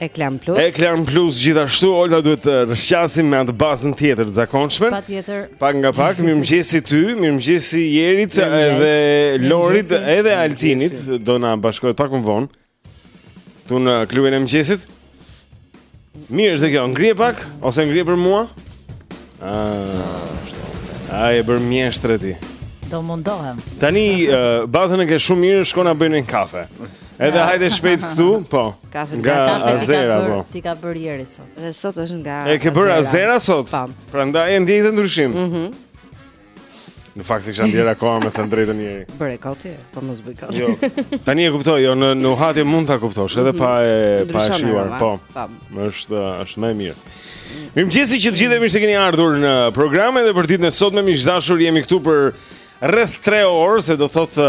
Ekran Plus. Ekran Plus gjithashtu Olta duhet të rrshqasim me atë bazën tjetër të zakonshme. Patjetër. Pak nga pak, mirëmëngjesi ty, mirëmëngjesi Jerit dhe Lorit edhe Altinit do na bashkohet pak më vonë. Tu në klubin e mëngjesit. Mirë dhe kjo, ngrije pak ose ngrije për mua? Ah, ai e bën mjeshtre ti. Do mundohem. Tani bazën e ke shumë mirë, shko na bëj një kafe. Edhe hajde shpejt këtu, po. Ka fëtë nga Azera, po. T'i ka bërë Jeri sot. Dhe sot është nga Azera. E ke bërë Azera sot? Pa. Po. Prandaj e ndjej të ndryshme. Mm -hmm. Në fakt, s'e kisha ndjerë akoma me të drejtën Jeri. Bëre kot ti, po mos bëj kot ti. Jo, tani e kuptoj, jo, në, në nuhatje mund ta kuptosh, edhe pa e, pa e shijuar. Po, pa. është, është më mirë. Mirëmëngjes të gjithëve e mirë se keni ardhur në program edhe për ditën e sotme miq të dashur jemi këtu për rreth 3 orë, s'do të thotë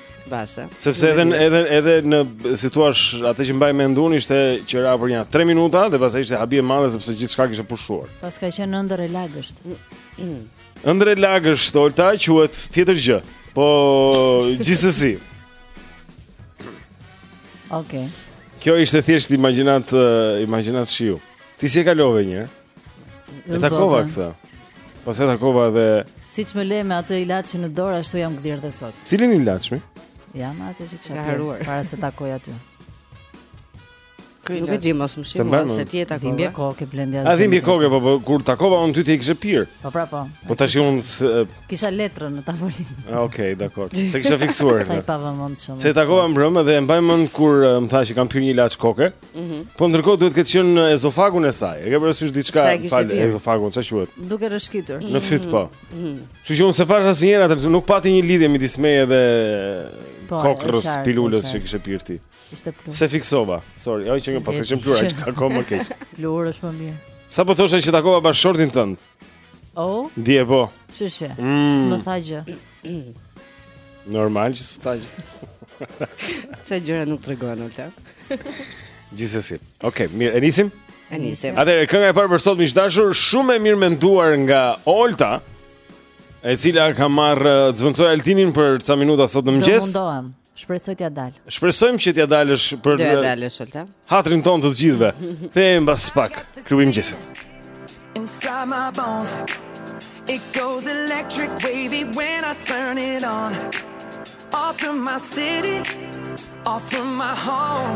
Base. Sepse edhe edhe edhe në si thua atë që mbaj mend unë ishte që ra për një 3 minuta dhe pastaj ishte habi e madhe sepse gjithçka kishte pushuar. Paska qenë ëndërr e lagësht. Ëndërr e lagësht Olta quhet tjetër gjë. Po gjithsesi. Okej. Okay. Kjo ishte thjesht imagjinatë imagjinatë shiu. Ti si e kalove një? E takova këtë. Pas e takova edhe Siç më le me atë ilaçin në dorë, ashtu jam gdhirë dhe sot. Cilin ilaç mi? Ja, me atë që kisha harruar para se të takoja ty. Nuk e di mos më shih mos se ti e takova. Dhimbje koke Blendi. A dhimbje koke po, po kur të takova unë ty ti e kishe pirë. Po pra po. Po thashë unë kisha letrën në tavolinë. Ah, okay, dakor. S'e kisha fiksuar. Sa i pavëmendshëm. Se të takova mbrëmë dhe e mbaj mend kur më the që kam pirë një ilaç koke. Mhm. Po ndërkohë duhet të ketë qenë në ezofagun e saj. E ke parasysh diçka fal ezofagun, çfarë quhet? Duke rrëshkitur. Në fyt po. Mhm. mhm. Kështu që unë s'e pashë asnjëherë atë, nuk pati një lidhje midis meje dhe po, kokrrës pilulës që kishe pirë ti. Ishte pluhur. S'e fiksova. Sorry, ajo që më paska qenë pluhur, akoma më keq. Pluhur është më mirë. Sapo thoshe që takova bashkëshortin tënd? Oh? Dje po. Sheshe. Mm. S'më tha gjë. Normal që s'të tha gjë. Sa gjëra nuk tregon Olta. Gjithsesi. Okej, okay, mirë, e nisim. E nisim. Atëherë kënga e parë për sot miq të dashur, shumë e mirë menduar nga Olta, e cila ka marrë eh, zëvendësoi Altinin për ca minuta sot në mëngjes. Do mundohem. Shpresoj t'ia dal. Shpresojmë që t'ia dalësh për Do t'ia dalësh Olta. Hatrin tonë të gjithëve. Kthehemi mbas pak. Klubi i mëngjesit. Inside my bones. It goes electric wavy when I turn it on. All through my city, all through my home.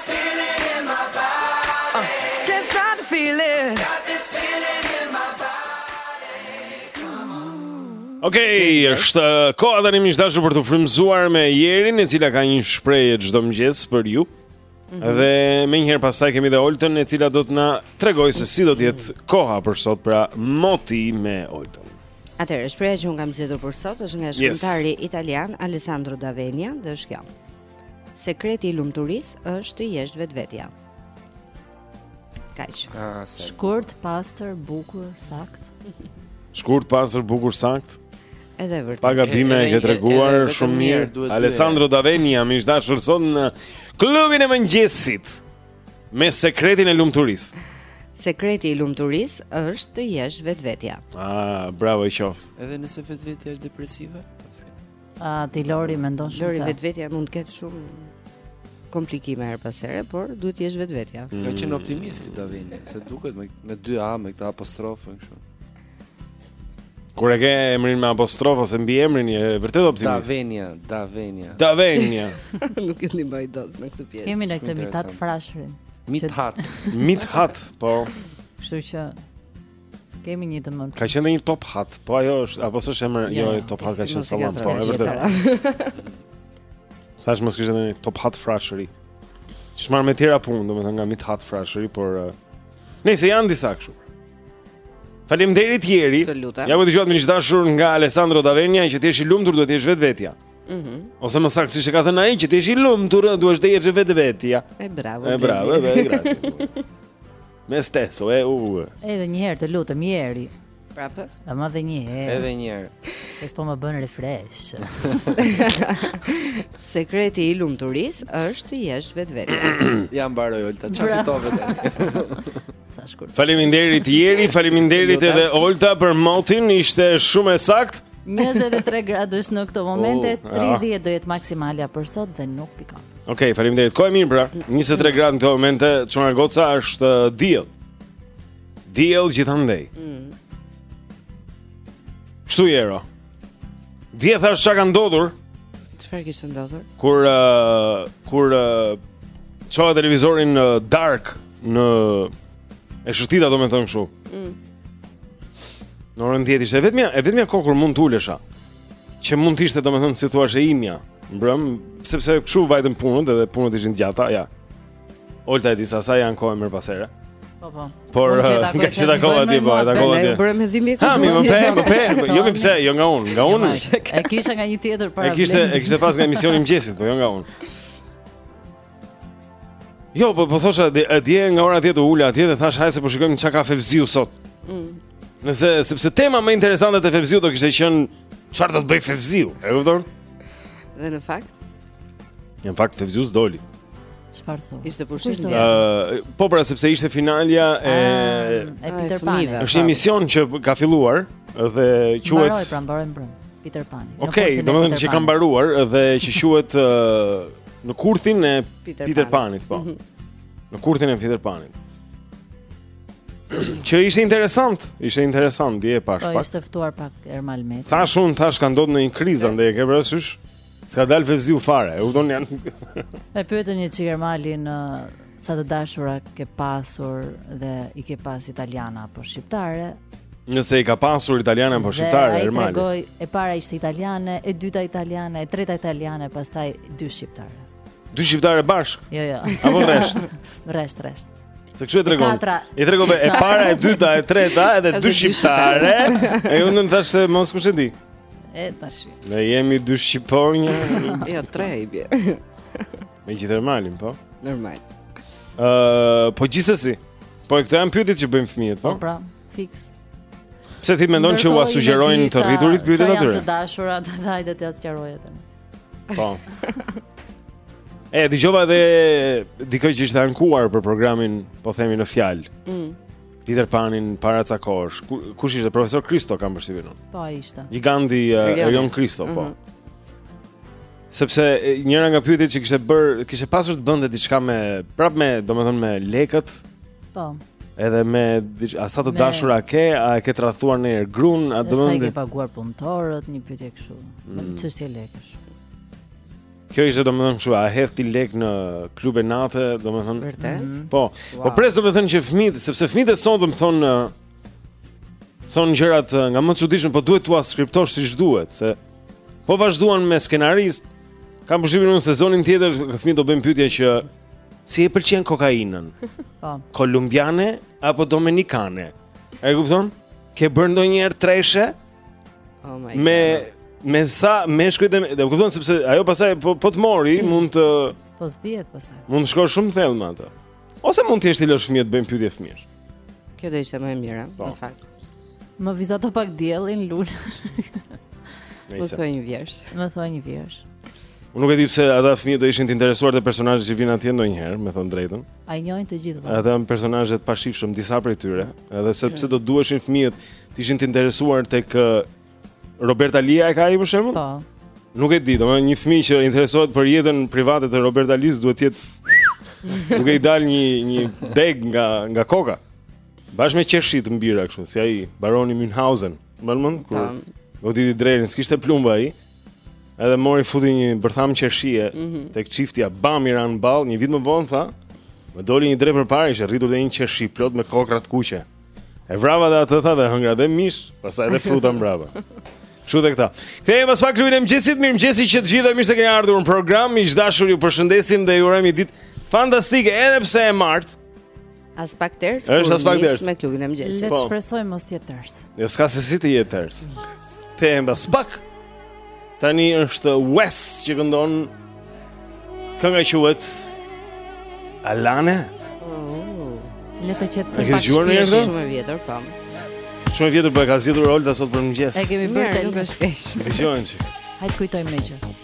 Okej, okay, është koha tani miq të dashur për t'u frymëzuar me Jerin, e cila ka një shprehje çdo mëngjes për ju. Mm -hmm. Dhe menjëherë pastaj kemi dhe Oltën, e cila do të na tregojë se si do të jetë koha për sot, pra moti me Oltën. Atëherë, shprehja që unë kam zgjedhur për sot është nga shkrimtari italian Alessandro D'Avenia dhe është kjo. Sekreti i lumturisë është të jesh vetvetja. Kaq. Ah, shkurt, pastër, bukur, saktë. Shkurt, pastër, bukur, saktë. Edhe vërtet. Pa gabime e ke treguar shumë mirë. Alessandro D'Avenia miq të dashur sot në klubin e mëngjesit me sekretin e lumturisë. Sekreti i lumturisë është të jesh vetvetja. Ah, bravo i qoftë. Edhe nëse vetvetja është depresive? A ti Lori mendon shumë se Lori vetvetja mund të ketë shumë komplikime herë pas here, por duhet të jesh vetvetja. Mm. Ka qenë optimist ky D'Avenia, se duket me me dy a me këtë apostrofën kështu. Kur e ke emrin me apostrof ose mbiemrin je vërtet optimist. D'Avenia, D'Avenia. D'Avenia. Nuk e ndihmoj dot me këtë pjesë. Kemi ne këtë Mit'hat Frashërin. Mit'hat. Mit'hat, po. Kështu që Kemi një të mëndshëm. Ka qenë një top hat, po ajo është, apo s'është emër, jo, jo top hat ka qenë salam, po, e vërtetë. Thashë mos kishte ndonjë Top'hat Frashëri. S'marr me tjera punë, domethënë nga Mit'hat Frashëri, por uh, nejse janë disa kështu. Faleminderit Jeri. Ja ku e dëgjuat miq të dashur nga Alessandro D'Avenia që ti je i lumtur duhet të jesh vetvetja. Mhm. Mm Ose më saktë siç e ka thënë ai që ti je i lumtur duhet të jesh vetvetja. E bravo. E bravo, e bravo. Me stesso, e u. Edhe një herë të lutem Jeri. Prapë. Thuma edhe një herë. Edhe një herë. Se po më bën refresh. Sekreti i lumturisë është të jesh vetvetja. Ja mbaroi Olta, çfarë fitove tani? Sa shkurt. Faleminderit Jeri, faleminderit edhe Olta për motin, ishte shumë e saktë. 23 gradë është në këto momente, 30 do jetë maksimalja për sot dhe nuk pikon. Okej, okay, faleminderit. Kohë e mirë pra. 23 gradë në këto momente, çuna goca është uh, diell. Diell gjithandej. Mm. Kështu Jero? Dje thashë ça ka ndodhur? Çfarë kishte ndodhur? Kur uh, kur uh, çova televizorin uh, darkën E shëtita domethënë kështu mm. Në orën dhjetë ishte E vetëmja, e vetëmja kohë kur mund të ulesha Që mund të ishte domethënë si thuash e imja Mbrëm Sepse kështu vajtën punët edhe punët ishin të gjata Ja Olta e di sa sa janë kohë e mërë pasere Po po. Por nga eh, që takova ti po, takova ti. Ne bëmë dhimi këtu. Ha, më po, pem, po pem. Jo më pse, jo nga unë, nga unë. E kisha nga një tjetër para. E kishte, e kishte pas nga emisioni i mëngjesit, po jo nga unë. Jo, po po thosha atje nga ora 10 u ula atje dhe thashë hajt se po shikojmë çka ka Fevziu sot. Mm. Nëse sepse tema më interesante te Fevziu do kishte qenë çfarë do të bëjë Fevziu, e kupton? Dhe në fakt? Në fakt Fevziu s'doli. Çfarë thonë? Ishte pushim. Ë, uh, po pra sepse ishte finalja e ah, e Peter Panit. Është një emision që ka filluar dhe quhet Mbaroi pra mbaroi mbrëm. Peter Panit. Okej, okay, domethënë që ka mbaruar dhe që quhet uh, Në kurthin e Peter, Peter Panit, po. Mm -hmm. Në kurthin e Peter Panit. Që ishte interesant, ishte interesant dje pashë pak. Po ishte ftuar pak Ermal Meta. Thashë unë, thashë ka ndodhur ndonjë krizë andaj e ke parasysh? S'ka dalë Fevziu fare, e udhon janë. E pyetën një çikë Ermalin Sa të dashura ke pasur dhe i ke pas italiana apo shqiptare? Nëse i ka pasur italiane apo shqiptare, Ermali. Ai tregoi e para ishte italiane, e dyta italiane, e treta italiane, pastaj dy shqiptare. Dy shqiptare bashkë? Jo, jo. Apo rresht? Rresht, rresht. Se kështu e tregon. I tregon e para, e dyta, e treta, edhe dy shqiptare. E unë thashë se mos kush e di. E thashë. Ne jemi dy shqiponja. Jo, tre i bie. Me gjithë Ermalin, po. Normal. Ëh, uh, po gjithsesi. Po këto janë pyetjet që bëjnë fëmijët, po. Po pra, fiks. Pse ti mendon që ua sugjerojnë të rriturit pyetjet atyre? Të dashura, të lutem të ta sqaroj atë. Po. E dëgjova edhe dikë që ishte ankuar për programin, po themi në fjalë. Mm. Peter Panin para ca kohësh. Kush ishte? Profesor Kristo kam përshtypjen unë. Po ai ishte. Giganti Erion Kristo, po. Mhm. Sepse njëra nga pyetjet që kishte bërë, kishte pasur të bënte diçka me prapë me, domethënë me lekët. Po. Edhe me a sa të me... dashura ke, a e ke tradhtuar ndonjëherë gruan, a domethënë. Sa i ke paguar punëtorët, një pyetje kështu. Mm. Çështje lekësh. Kjo ishte domethënë kështu, a hedh ti lekë në klube nate, domethënë. Vërtet? Mm -hmm. Po. po wow. Po pres domethënë që fëmijët, sepse fëmijët e sotëm thonë thonë gjërat nga më të çuditshme, po duhet t'ua skriptosh siç duhet, se Po vazhduan me skenarist. Kam përshtypjen unë sezonin tjetër fëmijët do bëjnë pyetje që si e pëlqen kokainën? Po. Kolumbiane apo dominikane? E kupton? Ke bërë ndonjëherë treshe? Oh my god. Me me sa meshkuj, e kupton sepse ajo pastaj po po të mori mm. mund të po s'dihet pastaj. Mund të shkosh shumë thellë me atë. Ose mund thjesht t'i lësh fëmijët të bëjnë pyetje fëmijësh. Kjo do ishte më e mira, po. në fakt. Më vizato pak diellin, lule. Më thuaj një vjershë. Më thuaj një vjershë. Unë nuk e di pse ata fëmijë do ishin të interesuar te personazhet që vijnë atje ndonjëherë, me thënë të drejtën. A i njohin të gjithë. Ata janë personazhe të pashifshëm disa prej tyre, edhe se pse do duheshin fëmijët të ishin të interesuar tek Robert Aliaj ka ai për shembull? Po. Nuk e di, domethënë një fëmijë që interesohet për jetën private të Robert Alisë duhet të jetë duke i dalë një një degë nga nga koka. Bashkë me qershi të mbira kështu, si ai baroni Münchhausen. Mban mend kur po. goditi drerin, s'kishte plumba ai. Edhe mori futi një bërthamë qershie mm -hmm. tek çiftja Bam i ra në ballë, një vit më vonë tha, më doli një dre përpara, ishte rritur aty një qershi plot me kokrra të kuqe. E vrava dhe atë tha dhe hëngra dhe mish, pastaj dhe fruta mbrapa. Kështu dhe këta. Kthehemi pas pak Klubin e mëngjesit, mirëmëngjesi që të gjithëve, mirë se keni ardhur në program. Miq të dashur, ju përshëndesim dhe ju urojmë një ditë fantastike edhe pse e martë. Aspak ters. Është aspak ters. Me klubin e mëngjesit. Le të po. shpresojmë mos të jetë ters. Jo, s'ka se si të jetë ters. Kthehemi pas pak Tani është Wes që këndon Kënga quhet Alane oh, Le të qetësojmë pak shpirtin shumë e vjetër po. Shumë e vjetër po e ka zgjedhur Olta sot për mëngjes E kemi bërë të nuk është keq Dëgjojmë që Hajt ta kujtojmë me që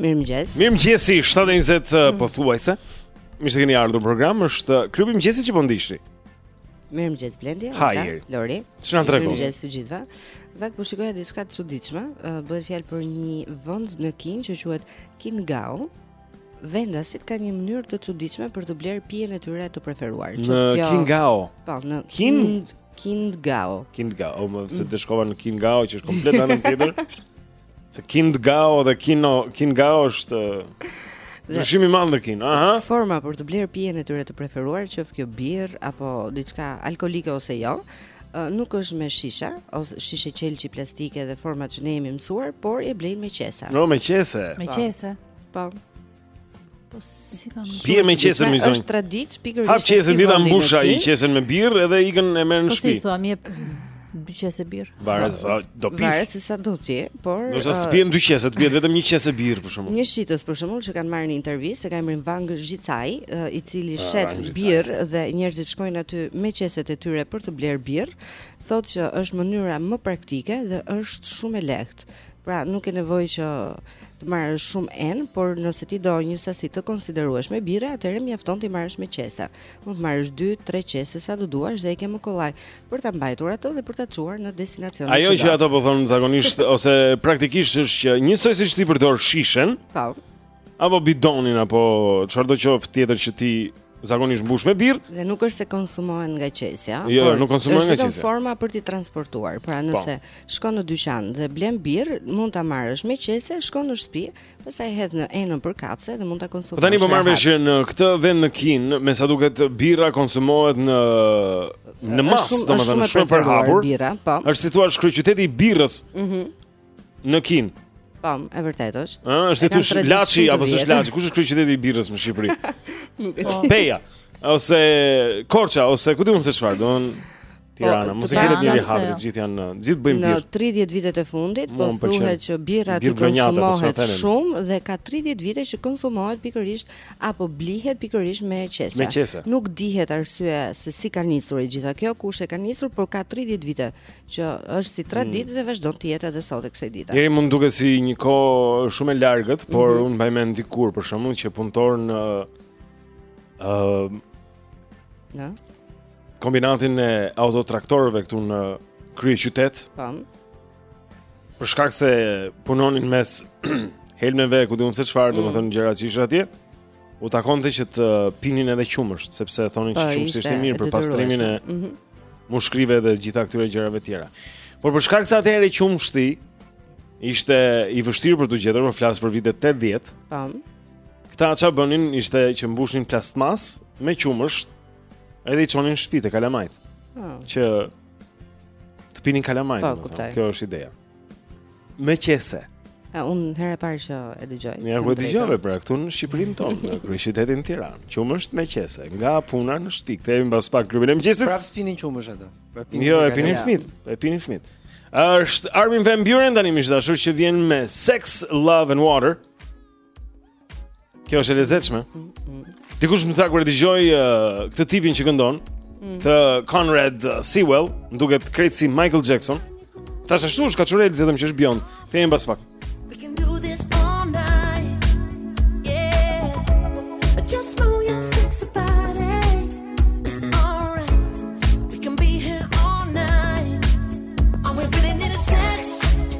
Mirëmëngjes Mirëmëngjesi, 7.20 mm. pothuajse Mirë se keni ardhur në program, është Klubi i mëngjesit që po ndiqni Mirëmëngjes Blendi, Hajri, Lori Ç'na tregon Mirëmëngjes të gjithëve Në fakt po shikoja diçka të çuditshme Bëhet fjalë për një vend në Kinë që quhet Kingao Vendasit kanë një mënyrë të çuditshme për të blerë pijen e tyre të preferuar Në Kingao Po, në Kingao Kindgao. Kindgao, oh, se të shkova në Kindgao që është komplet anën tjetër. Se Kindgao dhe Kino, Kindgao është Ndryshim i madh në Kinë. Aha. Forma për të blerë pijen e tyre të preferuar, qoftë kjo birrë apo diçka alkoolike ose jo, nuk është me shishe ose shishe qelqi, plastike dhe format që ne jemi mësuar, por e blejnë me qese. Jo, me qese. Me qese. Po. Po s'i kam mësuar. Pije me qesen më zonjë. Është traditë pikërisht. Hap qesen ti, ta mbush ai qesen me birrë edhe ikën e merr në po shtëpi. Po si thua, jep dy qese birrë. Varet sa do pi. Varet se sa do ti, por Po të shpien dy qese, të pihet vetëm një qese birrë për shembull. Një shitës për shembull që kanë marrë në intervistë, ka emrin Vang Zhicaj, i cili ah, shet birrë dhe njerëzit shkojnë aty me qeset e tyre për të blerë birrë, thotë që është mënyra më praktike dhe është shumë e lehtë Pra nuk ke nevojë që të marrësh shumë enë, por nëse ti do një sasi të konsiderueshme birre, atëherë mjafton t'i marrësh me qese. Mund të marrësh 2-3 qese sa të duash dhe e ke më kollaj për ta mbajtur atë dhe për ta çuar në destinacion. Ajo që ato po thonë zakonisht ose praktikisht është që njësoj siç ti përdor shishen, po. Apo bidonin apo çfarë do qoftë tjetër që ti zakonisht mbush me birrë. Dhe nuk është se konsumohen nga qesja. Jo, jo, nuk konsumohen nga qesja. Është forma për t'i transportuar. Pra po. nëse pa. shkon në dyqan dhe blen birrë, mund ta marrësh me qese, shkon në shtëpi, pastaj hedh në enën përkatëse dhe mund ta konsumosh. Po tani po marr vesh në këtë vend në Kinë, me sa duket birra konsumohet në në masë, domethënë shumë, shumë e përhapur. Birra, po. Është si të thuash kryeqyteti i birrës. Mhm. Mm në Kinë. Po, e vërtetë është. Ë, është Laçi apo s'është Laçi? Kush është kryeqyteti i birrës në Shqipëri? Nuk e di. Po. Peja ose Korça ose ku di unë se çfarë, do në Tirana, po, mos e kemi derë hapur, të gjithë janë, të gjithë bëjnë birrë. Në 30 vitet e fundit po thuhet që birra aty konsumohet shumë dhe ka 30 vite që konsumohet pikërisht apo blihet pikërisht me qese. Me qese. Nuk dihet arsyeja se si ka nisur e gjitha kjo, kush e ka nisur, por ka 30 vite që është si traditë mm. dhe vazhdon të jetë edhe sot e kësaj dite. Jerry, mund duket si një kohë shumë e largët, por mm -hmm. unë mbaj mend dikur për shembull që punëtorët në ë uh, në kombinatin e autotraktorëve këtu në kryeqytet. Pam. Për shkak se punonin mes helmeve, ku di unë se çfarë, mm. domethënë gjëra që ishin atje. u takonte që të pinin edhe qumësht, sepse thonin që po, qumështi ishte mirë për pastrimin e mm -hmm. mushkrive dhe gjitha këtyre gjërave tjera. Por për shkak se atëherë qumështi ishte i vështirë për t'u gjetur, po flas për vitet 80. Tam. Po. Këta ça bënin ishte që mbushnin plastmas me qumësht edhe i çonin n'shpi te kalamajt. Oh. Që të pinin kalamajt. Po, kjo është ideja. Me qese. A unë herë e parë që e dëgjoj. Ja ku e dëgjove pra këtu në Shqipërinë tonë, në kryeqytetin Tiranë. Qumësht me qese, nga puna në shtëpi, kthehemi pas pak n'klubin e mëngjesit. Prap s'pinin qumësht ata. Jo, e pinin fëmijt, e pinin fëmijt. Është Armin Van Buren tani miq të dashur që vjen me Sex, Love and Water. Kjo është e lezetshme. Mm, mm. Dikush më tha kur e dëgjoj uh, këtë tipin që këndon, mm. të Conrad uh, Sewell, më duket krejt si Michael Jackson. Tash ashtu është kaçurel vetëm që është bjond. Kthehemi pas pak.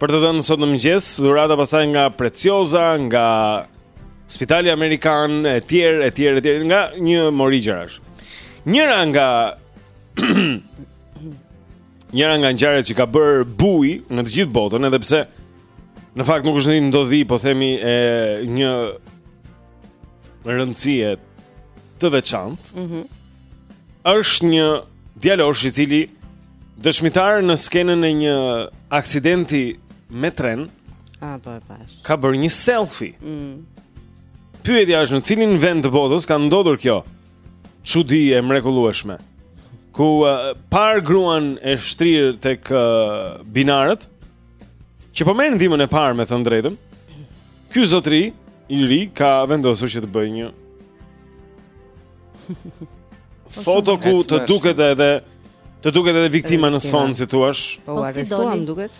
Për të dhënë sot në mëngjes, dhurata pastaj nga Preciosa, nga Spitali Amerikan e tjerë e tjerë e tjerë nga një mori gjërash. Njëra nga njëra nga ngjarjet që ka bërë bujë në të gjithë botën, edhe pse në fakt nuk është një ndodhi, po themi e një rëndësie të veçantë. Mhm. Mm është një djalosh i cili Dëshmitar në skenën e një aksidenti me tren. Ah, po e pashë. Ka bërë një selfie. Mm. Pyetja është në cilin vend të botës ka ndodhur kjo? Çudi e mrekullueshme. Ka uh, parë gruan e shtrirë tek uh, binarët, Që po merr ndihmën e parë me thënë të drejtën. Ky zotëri i ri ka vendosur që të bëjë një po foto ku të duket edhe të duket edhe viktima në sfond si thua. Po, u arrestua më duket.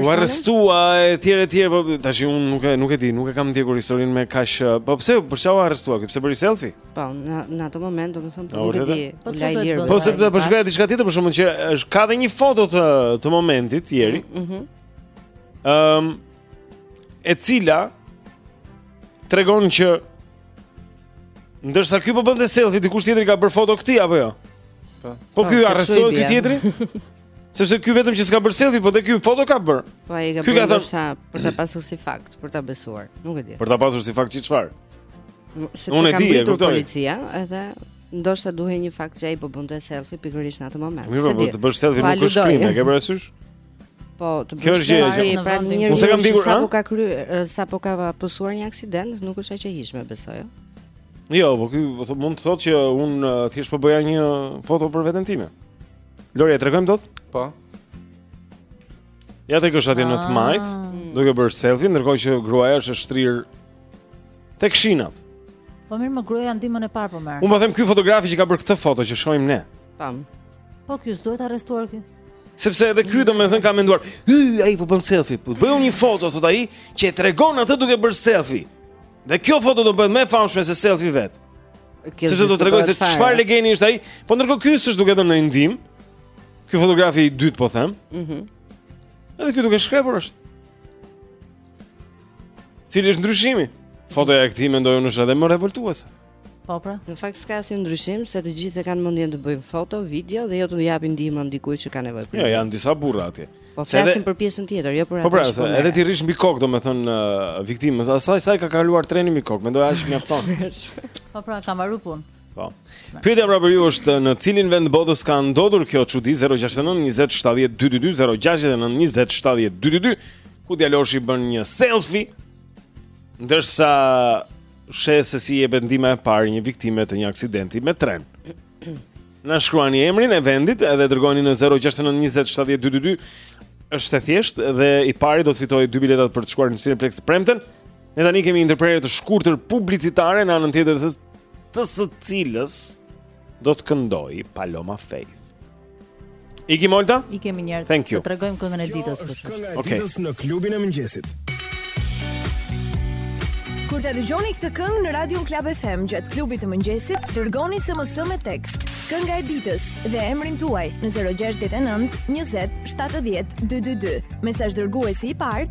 U arrestua etj etj, po tashi unë nuk e nuk e di, nuk e kam ndjekur historinë me kaq. Po pse për çfarë u arrestua? Pse bëri selfie? Po, në në atë moment domethënë po nuk e di. Po çfarë do të bëjë? Po sepse po shikoja diçka tjetër për shembull që është ka dhe një foto të të momentit, Jeri. Ëm mm, mm -hmm. e cila tregon që ndërsa ky po bënte selfie dikush tjetër i ka bërë foto këtij apo jo? Po. Po, po ky arrestohet ky tjetri? Sepse ky vetëm që s'ka bërë selfie, po dhe ky foto ka bërë. Po ai ka bërë thon... sa për ta pasur si fakt, për ta besuar. Nuk e di. Për ta pasur si fakt çfarë? Sepse Unë e di, e kuptoj. Policia edhe ndoshta duhej një fakt që ai po bënte selfie pikërisht në atë moment. Mirë, po të bësh selfie nuk është krim, e ke parasysh? Po, të bësh selfie në pranë një njeriu që sapo ka kryer, sapo ka pësuar një aksident, nuk është aq e hijshme besoj. Jo, po ky po mund të thotë që unë thjesht po bëja një foto për veten time. Lori, e tregojmë dot? Po. Ja tek është atje në të ah. majtë, duke bërë selfie, ndërkohë që gruaja është shtrirë tek shinat. Po mirë, më gruaja ndihmën e parë po merr. Unë po them ky fotografi që ka bërë këtë foto që shohim ne. Pam. Po ky s'duhet arrestuar ky. Sepse edhe ky domethënë ka menduar, "Hy, ai po bën selfie, po bëj unë një foto thotë ai që e tregon atë duke bërë selfie." Dhe kjo foto do bëhet më e famshme se selfie vetë. Se do të tregojë se çfarë legeni është ai. Po ndërkohë ky s'është duke dhënë ndonjë ndihmë. Ky fotografi i dytë po them. Mhm. Mm Edhe ky duke shkrepur është. Cili është ndryshimi? Fotoja e këtij mendoj unë është edhe më revoltuese. Po pra. Në fakt s'ka asnjë ndryshim se të gjithë e kanë mendjen të bëjnë foto, video dhe jo të japin ndihmën dikujt që ka nevojë për të. Jo, janë disa burra atje. Po flasim për pjesën tjetër, jo për po atë. Po pra, po edhe ti rrish mbi kokë, domethënë uh, viktimës, asaj sa i ka kaluar treni mbi kokë, mendoj aq mjafton. Po pra, ka marrë punë. Po. Pyetja pra për ju është në cilin vend të botës ka ndodhur kjo çudi 069 20 70 222 069 20 70 222 ku djaloshi bën një selfie ndërsa Sheh se si jepet ndihma e parë një viktime të një aksidenti me tren. Na shkruani emrin e vendit dhe dërgojeni në 069 20 70 222. Është e thjeshtë dhe i pari do të fitojë dy bileta për të shkuar në Cineplex të premten. Ne tani kemi një ndërprerje të shkurtër publicitare në anën tjetër të së cilës do të këndojë Paloma Faith. Iki Molta? Ik një herë, të tregojmë këngën e ditës kush është. Okej. Kënga e ditës në klubin e mëngjesit. Kur ta dëgjoni këtë këngë në Radio Club FM gjatë klubit të mëngjesit, dërgoni SMS me tekst, kënga e ditës dhe emrin tuaj në 069 20 70 222. Mesazh dërguesi i parë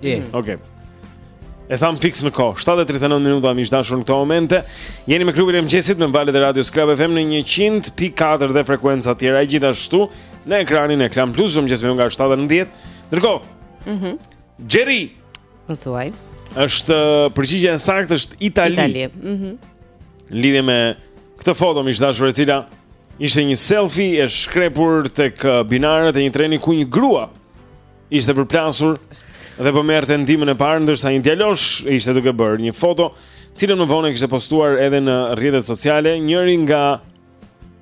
E. Mm. Okej. Okay. E thamë fiks në kohë. 7:39 minuta miq të dashur në këto momente. Jeni me klubin e mëngjesit në valët e radios Club FM në 100.4 dhe frekuenca të tjera gjithashtu në ekranin e Klan Plus çdo mëngjes nga 7:10. Ndërkohë. Mhm. Mm Xheri. Më thuaj. Është uh, përgjigja e saktë është Itali. Itali. Mhm. Mm Lidhje me këtë foto miq të dashur e cila ishte një selfie e shkrepur tek uh, binarët e një treni ku një grua ishte përplasur dhe po merrte ndihmën e parë ndërsa një djalosh ishte duke bërë një foto, të cilën më vonë kishte postuar edhe në rrjetet sociale, njëri nga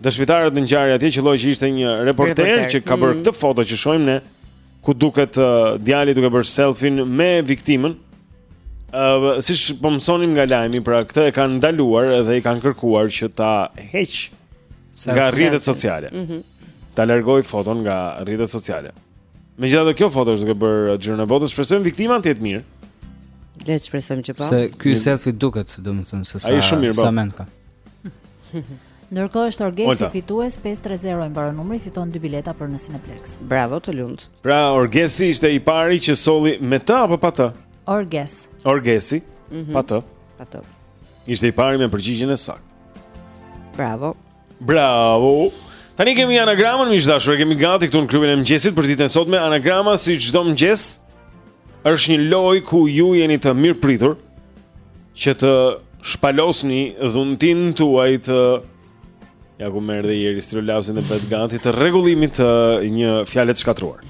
dëshmitarët në ngjarje atje që që ishte një reporter, reporter. që ka bërë mm. këtë foto që shohim ne, ku duket uh, djali duke bërë selfien me viktimën. Uh, siç po mësonim nga lajmi, pra këtë e kanë ndaluar dhe i kanë kërkuar që ta heqë nga rrjetet sociale. Mm -hmm. Ta largojë foton nga rrjetet sociale. Megjithatë kjo foto është duke bërë uh, xhiron e botës, shpresojmë viktima të jetë mirë. Le të shpresojmë që po. Se ky mm. selfie duket, domethënë se sa shumë mirë, sa mend ka. Ndërkohë është Orgesi fitues 530 i mbaron numri, fiton dy bileta për në Cineplex. Bravo, të lumtë. Pra Orgesi ishte i pari që solli me të apo pa të? Orges. Orgesi, mm -hmm. pa të. Pa të. Ishte i pari me përgjigjen e saktë. Bravo. Bravo. Tani kemi anagramën miq të dashur, e kemi gati këtu në klubin e mëngjesit për ditën e sotme. Anagrama si çdo mëngjes është një lojë ku ju jeni të mirëpritur që të shpalosni dhuntinë tuaj të, ja ku merr dhe Xheri stilolapsin e vet gati të rregullimit të një fjale të shkatërruar.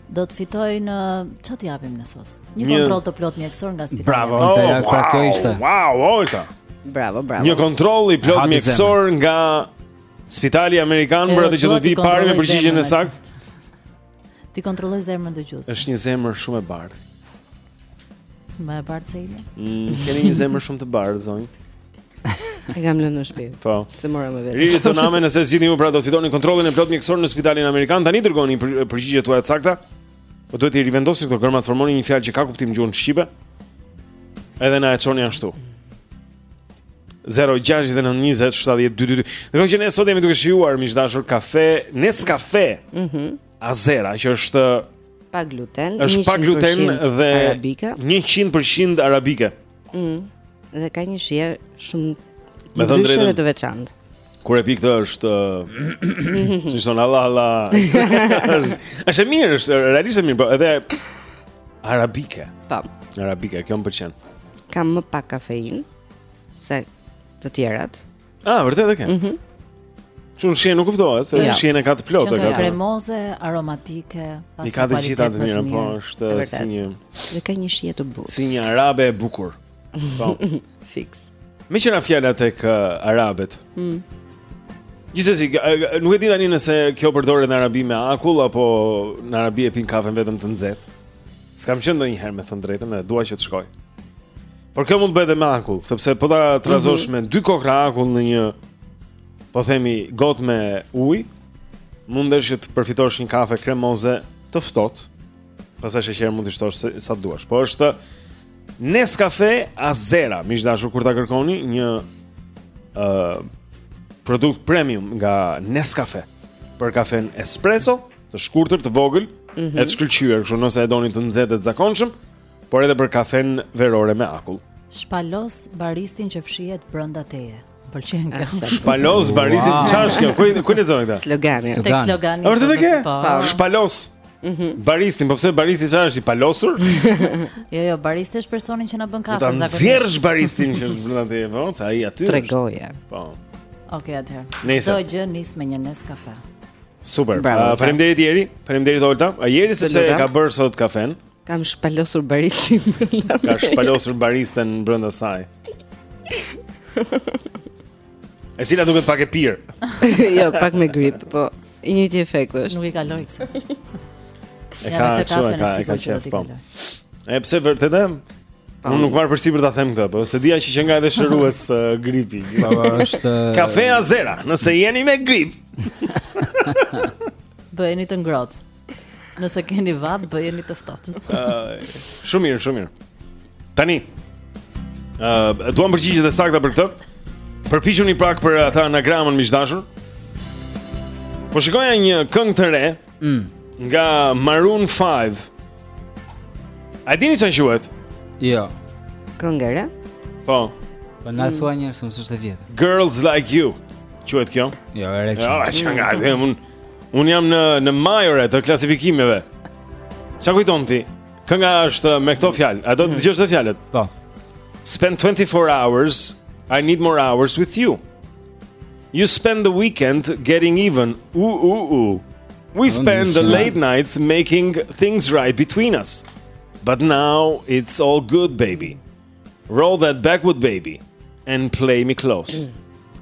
do të fitojë në çfarë të japim ne sot? Një, një kontroll të plotë mjekësor nga spitali. Bravo, oh, ja, wow, pra kjo ishte. Wow, Olta. Bravo, bravo. Një kontroll i plotë mjekësor nga Spitali Amerikan për atë që do të dalë i pari me përgjigjen e saktë. T'i kontrollojë zemrën dëgjuesit. Është një zemër shumë e bardhë. Më e bardhë se imja. Mm, keni një zemër shumë të bardhë zonjë. E kam lënë në shtëpi. Po. S'e mora me vete. Riri Tsunami nëse e zgjidhni ju pra do të fitoni kontrollin e plotë mjekësor në spitalin amerikan. Tani dërgoni përgjigjet tuaja të sakta. Po duhet t'i rivendosni këto gërma të formoni një fjalë që ka kuptim në gjuhën shqipe. Edhe na e çoni ashtu. 0692070222. Ndërkohë që ne sot jemi duke shijuar miq të dashur kafe, Nescafe. Mhm. Mm Azera që është pa gluten, është pa gluten dhe arabike. 100% arabike. Mm. Dhe ka një shije shumë me thënë të drejtën të veçantë. Kur e pi këtë është si thonë Allah Allah. Është mirë, është realisht mirë, po edhe arabike. Po. Arabike, kjo më pëlqen. Ka më pak kafeinë se të tjerat. Ah, vërtet e ke. Mhm. Mm Po në shije nuk kuptohet, se ja. Shijen e ka të plotë atë. Është kremoze, aromatike, pastaj ka të gjitha të mirat, po është si një Dhe ka një shije të bukur. Si një arabe e bukur. Po. Fiks. Meqë ra fjala tek uh, arabët mm. Gjithsesi, nuk e di tani nëse kjo përdoret në Arabi me akull apo në Arabi e pinë kafen vetëm të nxehtë. S'kam qenë ndonjëherë me thënë të drejtën, e dua që të shkoj. Por kjo mund të bëhet me akull, sepse po ta trazosh mm -hmm. me dy kokrra akull në një po themi gotë me ujë, mundesh që të përfitosh një kafe kremoze të ftohtë. Pastaj sheqer mund të shtosh sa, sa të duash. Po është Nescafe Azera, miq të dashur, kur ta kërkoni një ë uh, produkt premium nga Nescafe për kafen espresso, të shkurtër, të vogël, mm -hmm. e të shkëlqyer, kështu nëse e doni të nxehtë të zakonshëm, Por edhe kafen verore me akull. Shpalos baristin që fshihet brenda teje. Pëlqen kjo. Ah, Shpalos baristin wow. ç'është kjo. Ku, ku është, zonja? Slogani. Tek slogani. Është tek kjo? Po. Po. Shpalos. Mhm. Baristin, po pse baristi çfarë është i palosur? jo, jo, baristi është personi që na bën kafe zakonisht. Ta nxjerrësh baristin që është brenda teje, po, se ai aty. Tregoje. Po. Okej, atëherë. Çdo gjë nis me një Nescafe. Super. Faleminderit Jeri, faleminderit Olta. A, Jeri sepse ka bërë sot kafen. Kam shpalosur baristin brenda. Ka shpalosur baristen brenda saj. E cila duket pak e pirë. jo, pak me grip, po i njëjti efekt është. Nuk i kaloi kësaj. E ka kështu, e ka, e ka qejf, po. E pse vërtet e? Po. Unë nuk marr përsipër ta them këtë, po s'e dija që qenka edhe shërues uh, gripi. Po, po Nescafe Azera, nëse jeni me grip. Bëheni të ngrohtë. Nëse keni vapë, bëjeni të ftohtë. Shumë mirë, shumë mirë. Tani, ë, uh, duam përgjigjet e sakta për këtë. Përpiquni pak për atë anagramën miq të dashur. Po shikoja një këngë të re mm. nga Maroon 5. A dini çfarë quhet? Jo. Këngë re? Po. Po na thua mm. njëherë se është e vjetër. Girls like you. Quhet kjo? Jo, e re. Jo, është nga dhe mund. Unë jam në në majore të klasifikimeve. Ça kujton ti? Kënga është me këto fjalë. A do të mm. dëgjosh ti fjalët? Po. Spend 24 hours, I need more hours with you. You spend the weekend getting even. U u u. We spend the late nights making things right between us. But now it's all good, baby. Roll that backwood baby and play me close.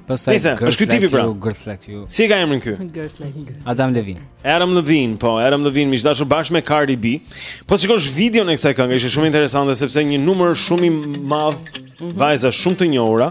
Pastaj Nisa, është ky tipi pra. Girls like you. Si e ka emrin ky? Girls like you. Adam Levine. Adam Levine, po, Adam Levine miq të dashur bashkë me Cardi B. Po shikosh videon e kësaj kënge, ishte shumë interesante sepse një numër shumë i madh mhm. vajzash shumë të njohura.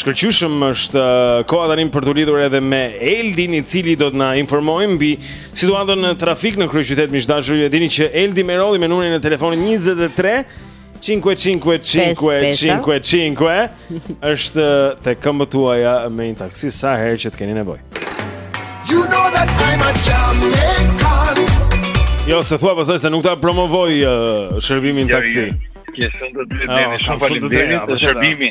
Shkëlqyshëm është uh, koha tani për t'u lidhur edhe me Eldin i cili do të na informojë mbi situatën në trafik në kryeqytet miq të dashur. Ju e dini që Eldi Merolli me numrin e telefonit 23 55555 është uh, te këmbët tuaja me një taksi sa herë që të keni nevojë. You know that I'm a Jamaican. Jo, se thua pastaj se nuk ta promovoj uh, shërbimin taksi. Ja, ja. Ke shumë të drejtë, oh, shumë faleminderit të shërbimi.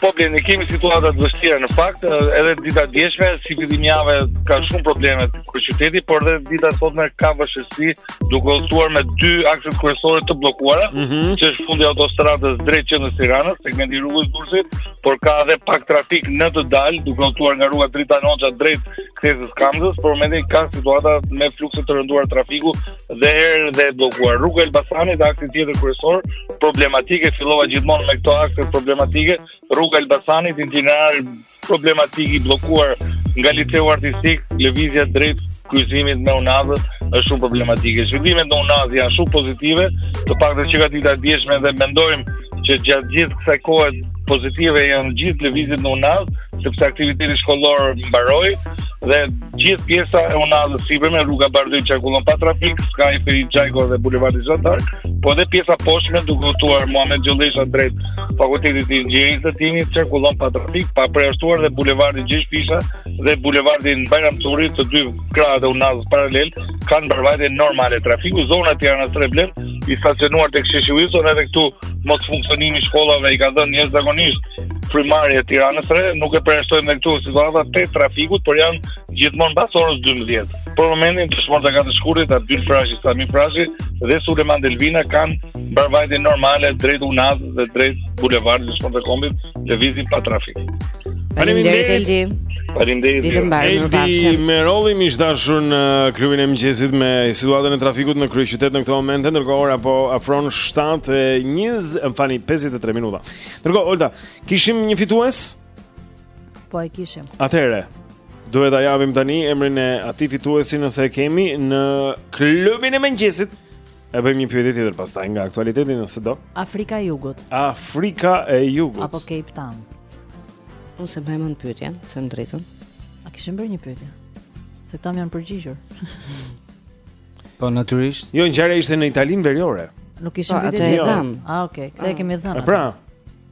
Po Blendi, kemi situata të vështira në fakt, edhe dita e djeshme, si fillim jave, ka shumë probleme kryeqyteti, por edhe dita e sotme ka vështirësi, duke vazhduar me dy akset kryesore të bllokuara, mm -hmm. që është fundi i autostradës drejt qendrës së Tiranës, segmenti i rrugës së Durrësit, por ka edhe pak trafik në të dalë, duke vazhduar nga rruga Dritan Hoxha drejt kthesës së Kamzës, por ende ka situata me fluks të rënduar trafiku dhe herë dhe bllokuar. Rruga e Elbasanit, aksi tjetër kryesor, problematike fillova gjithmonë me këto akse problematike. Rruga e Elbasanit itinerar problematik i bllokuar nga liceu artistik, lëvizja drejt kryqëzimit me Unazën është shumë problematike. Zhvillimet në Unazë janë shumë pozitive, të paktën që nga dita e djeshme dhe mendojmë që gjatë gjithë kësaj kohe pozitive janë gjithë lëvizjet në Unazë, sepse aktiviteti shkollor mbaroi dhe Gjithë pjesa e unazës së sipërme, rruga Bardhyl qarkullon pa trafik, s'ka i Ferit Xhajko dhe Bulevardi Zhan d'Ark, po edhe pjesa e poshtme duke vazhduar Muhamet Gjollesha drejt Fakultetit të Inxhinierisë së Ndërtimit qarkullon pa trafik, pa përjashtuar dhe Bulevardi Gjergj Fishta dhe Bulevardi Bajram Curri, të dy krahët e unazës paralel kanë mbarëvajtje normale trafiku, zona e Tiranës së Re, Blendi, i stacionuar tek Sheshi Wilson edhe këtu mosfunksionimi i shkollave i ka dhënë jashtëzakonisht frymëmarrje e Tiranës së Re, nuk e përjashtojmë këtu situata të trafikut, por janë gjithmonë mbas orës 12. Për momentin Dëshmorët e 4 Shkurtit, Abdyl Frashëri, Sami Frashëri dhe Sulejman Delvina kanë vajtje normale drejt Unazës dhe drejt bulevardit Dëshmorët e Kombit lëvizet pa trafik. Faleminderit Eldi. Faleminderit. Ditë të mbarë me vapshë. Eldi Merolli miq të dashur në klubin e mëngjesit me situatën e trafikut në kryeqytet në këtë moment, ndërkohë ora po afron 7:20, më falni 53 minuta. Ndërkohë Olta, kishim një fitues? Po e kishim. Atëherë, duhet ta japim tani emrin e atij fituesi nëse e kemi në klubin e mëngjesit. E bëjmë një pyetje tjetër pastaj nga aktualiteti nëse do. Afrika e Jugut. Afrika e Jugut. Apo Cape Town. Unë s'e bëra një pyetje, them të drejtën. A kishim bërë një pyetje? Se këta më janë përgjigjur. Po natyrisht. Jo, ngjarja ishte në Italinë veriore. Nuk kishim pyetje të tjera. Ah, okay. Këtë e kemi dhënë. Pra.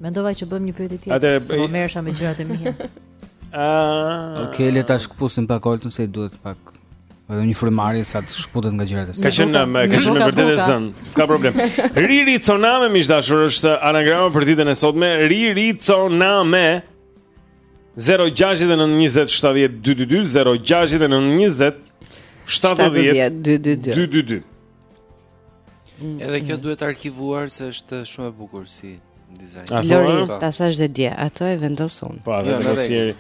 Mendova që bëjmë një pyetje tjetër. Atëherë po merresha me gjërat e mia. Ah. Okej, le ta shkëpusim pak Oltën se i duhet pak edhe një frymëmarrje sa të shkëputet nga gjërat e saj. Ka qenë me, ka qenë vërtet e zënë. S'ka problem. Riri Coname miq të dashur është anagrama për ditën e sotme. Riri Coname. 0-6-9-20-7-12-22 0-6-9-20-7-12-22 Edhe kjo duhet arkivuar se është shumë e bukur si dizajn Lori, po. ta thashë dhe dje, ato e vendosun Pa, dhe dhe dhe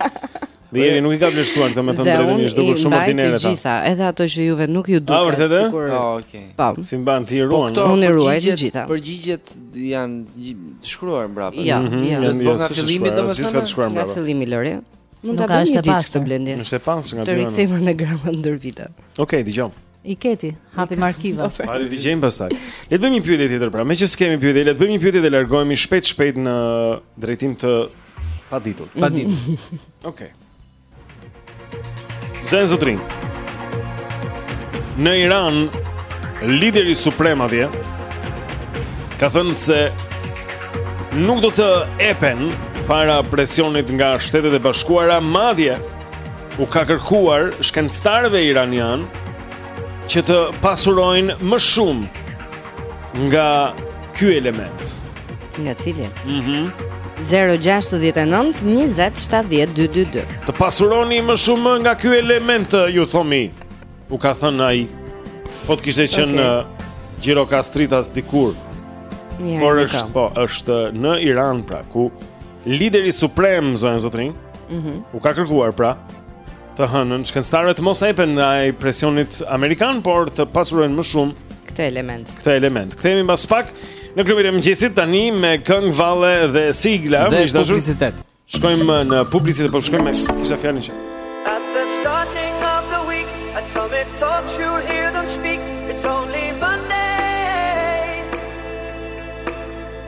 Njeri nuk i ka vlerësuar këtë me të drejtën e zhdukur shumë ordinere ta. Gjitha, edhe ato që juve nuk ju duket sikur. Ah, okay. Po. Si mban t'i ruan? Po këto unë i ruaj të gjitha. Përgjigjet Janë të shkruara mbrapa. Jo, mhm, jo. Do të bëj nga fillimi domethënë. Nga fillimi Lori. Mund ta bëjmë një ditë te Blendi. Nëse pa nga dy. Të ricim anagrama ndër vite. Okej, dëgjom. I ke ti, hapim arkivat. Hajde të gjejmë pastaj. Le të bëjmë një pyetje tjetër pra. Meqë s'kemi pyetje, le të bëjmë një pyetje dhe largohemi shpejt shpejt në drejtim të paditur. Paditur. Okej. Zënë zotrin Në Iran Lideri suprem atje Ka thënë se Nuk do të epen Para presionit nga shtetet e bashkuara Madje u ka kërkuar shkencëtarëve iranianë që të pasurojnë më shumë nga ky element Nga cili? Mhm. Mm 069 20 70 222. Të pasuroni më shumë nga ky element ju thomi. U ka thënë ai. Po të kishte qenë okay. Uh, gjirokastritas dikur. Mirë, Por është po, është në Iran pra, ku lideri suprem zonë zotrin. Mhm. Mm u ka kërkuar pra Të hënën, shkencëtarët mos t'i jepen presionit amerikan, por të pasurojnë më shumë këtë element. Këtë element. Kthehemi mbas pak në klubin e mëngjesit tani me këngë valle dhe sigla, dhe miq të dashur. Publicitet. Shkojmë në publicitet, po shkojmë me kisha fjalën që. At the starting of the week, at summit talks you hear them speak. It's only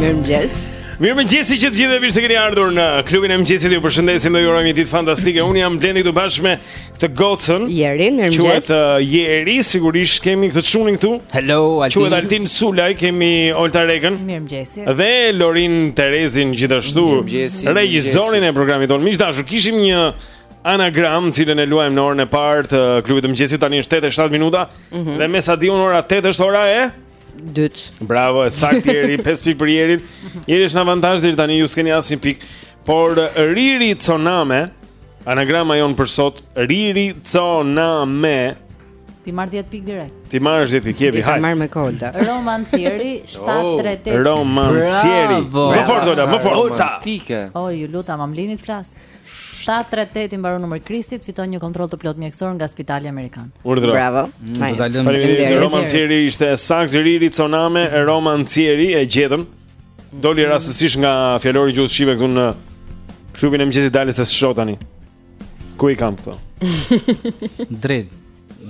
Mirëmëngjes Mirëmëngjesi që të gjithëve dhe mirë se keni ardhur në klubin e mëngjesit ju përshëndesim dhe ju urojmë një ditë fantastike Unë jam Blendi këtu bashkë me këtë gocën Jeri, mirëmëngjesi Quhet uh, Jeri, sigurisht kemi këtë çunin këtu Hello, Altin Quhet Altin Sulaj, kemi Olta Rekën Mirëmëngjesi Dhe Lorin Terezin gjithashtu Mirëmëngjesi Regjizorin e programit tonë Miq të dashur, kishim një anagram të cilën e luajmë në orën e parë të Klubit të mëngjesit tani është 8 e 7 minuta mm -hmm. Dhe me sa di unë ora 8 është ora e Dytë. Bravo, e saktë Jeri, 5 pikë për Jerin. Jeri është në avantazh deri tani, ju s'keni asnjë pikë. Por Riri Coname, anagrama jonë për sot, Riri Coname. T'i marr 10 pikë direkt. T'i marr 10 pikë, jepi, hajde. T'i marr, Olta. Romancieri 738. Romancieri. Më fort Olta, më fort. Olta. Tike. O, ju lutam, më lini të flas. Shtatë tre tetë i mbaron numri Kristit, fiton një kontroll të plotë mjekësor nga Spitali Amerikan. Urdhëro. Bravo. Mm, do ta lëmë. Faleminderit. Romancieri ishte e saktë Riri Coname, romancieri e gjetëm. Doli mm. rastësisht nga fjalori i gjuhës shqipe këtu në klubin e mëngjesit dale se s'shoh tani. Ku i kam këto? Drejt.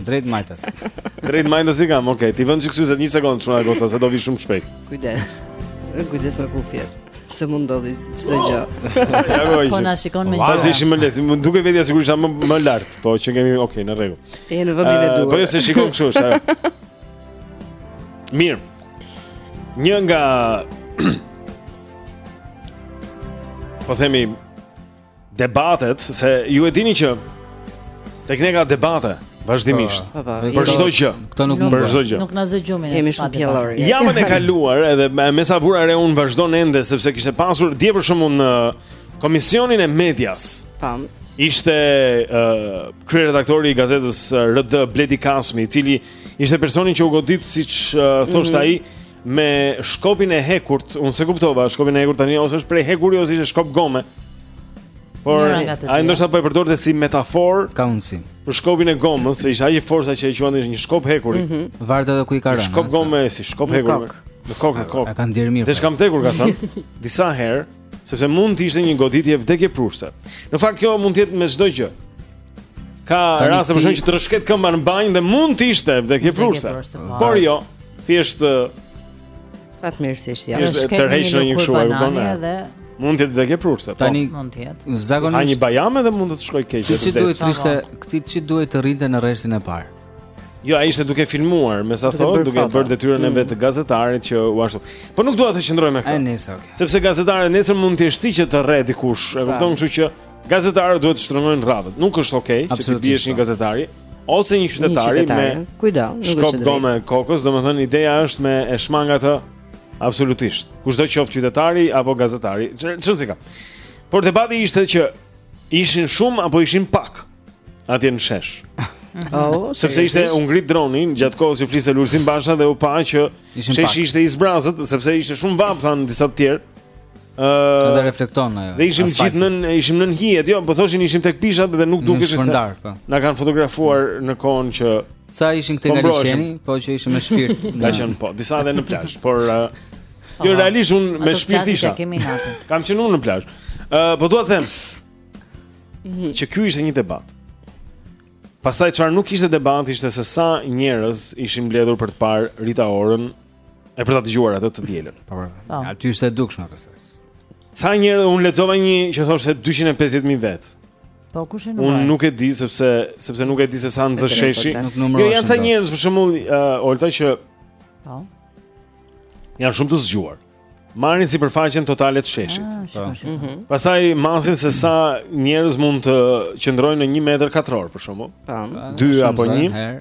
Drejt majtas. Drejt majtas i kam. Okej, okay. ti vë një çik kufjet 1 sekondë çuna goca se do vi shumë shpejt. Kujdes. Kujdes me kufjet. Se mund të ndodhi çdo gjë. Po na shikon me gjë. Tash ishim më lehtë. Më duket vetja sikur jam më lart, po që kemi, okay, në rregull. Je në vendin e eh, duhur. Po se shikon kështu, sa. Mirë. Një nga Po themi debatet se ju e dini që tek ne ka debate vazhdimisht po, po, po. për çdo gjë. Këto nuk mund për çdo gjë. Nuk na zë gjumi. Jemi shumë pjellorë. Javën e kaluar edhe me sa vura re unë vazhdon ende sepse kishte pasur dje për shembull në komisionin e medias. Pam. Ishte uh, kryeredaktori i gazetës RD Bledi Kasmi, i cili ishte personi që u godit siç uh, thoshte mm -hmm. ai Me shkopin e hekurt, unë s'e kuptova, shkopin e hekurt tani ose është prej hekuri ose ishte shkop gome. Por ai ndoshta po e përdorte si metaforë. Ka mundësi. Për shkopin e gomës, se ishte aq forca që e quante një shkop hekuri. Mm -hmm. Varet edhe ku i ka rënë. Shkop gome si shkop hekuri. Në kokë, në kokë. Ka ndjerë mirë. Desh po. kam vdekur ka thënë disa herë. Sepse mund të ishte një goditje vdekjeprurëse. Në fakt kjo mund të jetë me çdo gjë. Ka raste për shkak që të rrëshket këmba në banjë dhe mund të ishte vdekjeprurëse. Po. Por jo, thjesht fatmirësisht jo. Rrëshqet në një lëkurë banane edhe mund të jetë vdekjeprurëse. Po. Tani mund të jetë. Zakonisht ha një bajame dhe mund të të shkojë keq. Ti duhet të rrije, ti ç'i duhej të rrinte në rreshtin e parë. Jo, ai ishte duke filmuar, me sa thonë, duke bërë detyrën e mm. vet të gazetarit që u ashtu. Po nuk dua të qëndroj me këtë. Ai nesër, okay. Sepse gazetarët nesër mund të ishte që të rreh dikush, e kupton, kështu që gazetarët duhet të shtrëngojnë rradhët. Nuk është okay që të biesh një po. gazetari ose një qytetari me këdo, nuk është drejt. Shkop gome kokës, domethënë ideja është me e shmang atë absolutisht. Kushdo qoftë qytetari apo gazetari, ç'rëndësi ka. Por debati ishte që ishin shumë apo ishin pak. atje në shesh. Oh, sepse ishte u ngrit droni gjatë kohës që fliste Lulzim Basha dhe u pa që sheshi ishte i zbrazët sepse ishte shumë vapë thanë disa të tjerë. Ëh, uh, dhe reflekton ajo. Dhe ishim gjithë nën ishim nën hije, jo, po thoshin ishim tek pishat dhe nuk dukej se. Po. Na kanë fotografuar në kohën që sa ishin këtej po nga liqeni, po që ishim me shpirt. Ka qenë po, disa edhe në plazh, por uh, jo realisht unë me shpirt isha. Kam qenë unë në plazh. Ëh, uh, po dua të them, Mhm. Që ky ishte një debat. Pastaj çfarë nuk ishte debat ishte se sa njerëz ishin mbledhur për të parë Rita Orën e për ta dëgjuar atë të dielën. Po. po. po. Aty ishte dukshme pastaj. Ca njerëz unë lexova një që thoshte 250000 vetë. Po kush e numëroi? Unë nuk e di sepse sepse nuk e di se sa nxë sheshi. Jo janë ca njerëz për shembull uh, Olta që Po. Janë shumë të zgjuar. Marrin sipërfaqen totale të sheshit. Ah, po. shiko, shiko. Mhm. Pastaj masin se sa njerëz mund të qëndrojnë në 1 metër katrorë për shembull. Po. Dy Shumë apo zë, një. herë.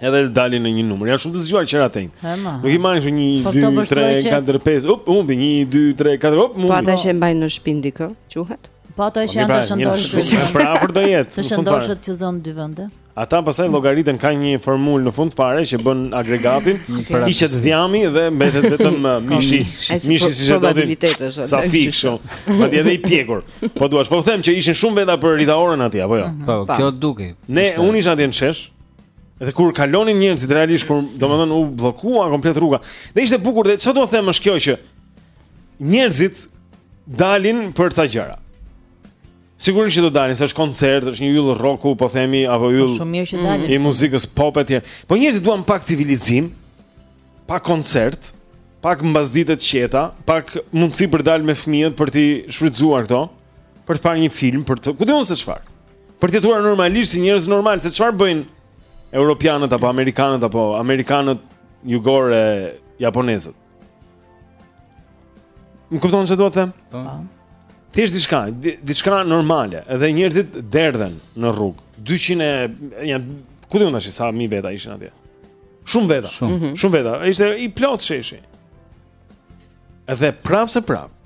Edhe dalin në një numër. Janë shumë të zgjuar qerratenj. E, ma. Nuk i marrin kështu 1 Po, 2 këto për 3 shkoj që- 4 5. Up, humbi 1 2 3 4. Up, Po humbi. ata që e mbajnë në shpinë dikë, quhet? Po ato që janë të shëndoshë. Pra afër do jetë. Të në fund fare. shëndoshët që zënë dy vende. Ata pastaj llogariten ka një formulë në fund fare që bën agregatin, hiqet dhjami dhe mbetet vetëm uh, mishi. Mishi siç e thotë. Sa fiks. Madje edhe i pjekur. Po dua, po them që ishin shumë veta për Rita Orën atje, apo jo? Mhm. Po, kjo dukej. Ne unë isha atje në shesh. Dhe kur kalonin njerëzit realisht kur domethënë u bllokua komplet rruga. Dhe ishte bukur dhe çfarë dua të them është kjo që njerëzit dalin për ca gjëra. Sigurisht që do dalin, se është koncert, është një yll rroku, po themi apo yll. Po shumë mirë që dalin. I muzikës pop etj. Po njerëzit duan pak civilizim, pak koncert, pak mbasdite të qeta, pak mundësi për dalë me fëmijët për t'i shfrytëzuar këto, për të parë një film, për të, ku di unë se çfarë. Për të jetuar normalisht si njerëz normal, se çfarë bëjnë europianët apo amerikanët apo amerikanët jugorë e japonezët. Më kupton se ç'dua të them? Po. po. Thjesht diçka, diçka normale, edhe njerëzit derdhen në rrugë. 200 janë ku di unë tash sa mijë veta ishin atje. Shumë veta. Shumë, mm -hmm. shumë veta. Ishte i plot sheshi. Edhe prapë se prapë.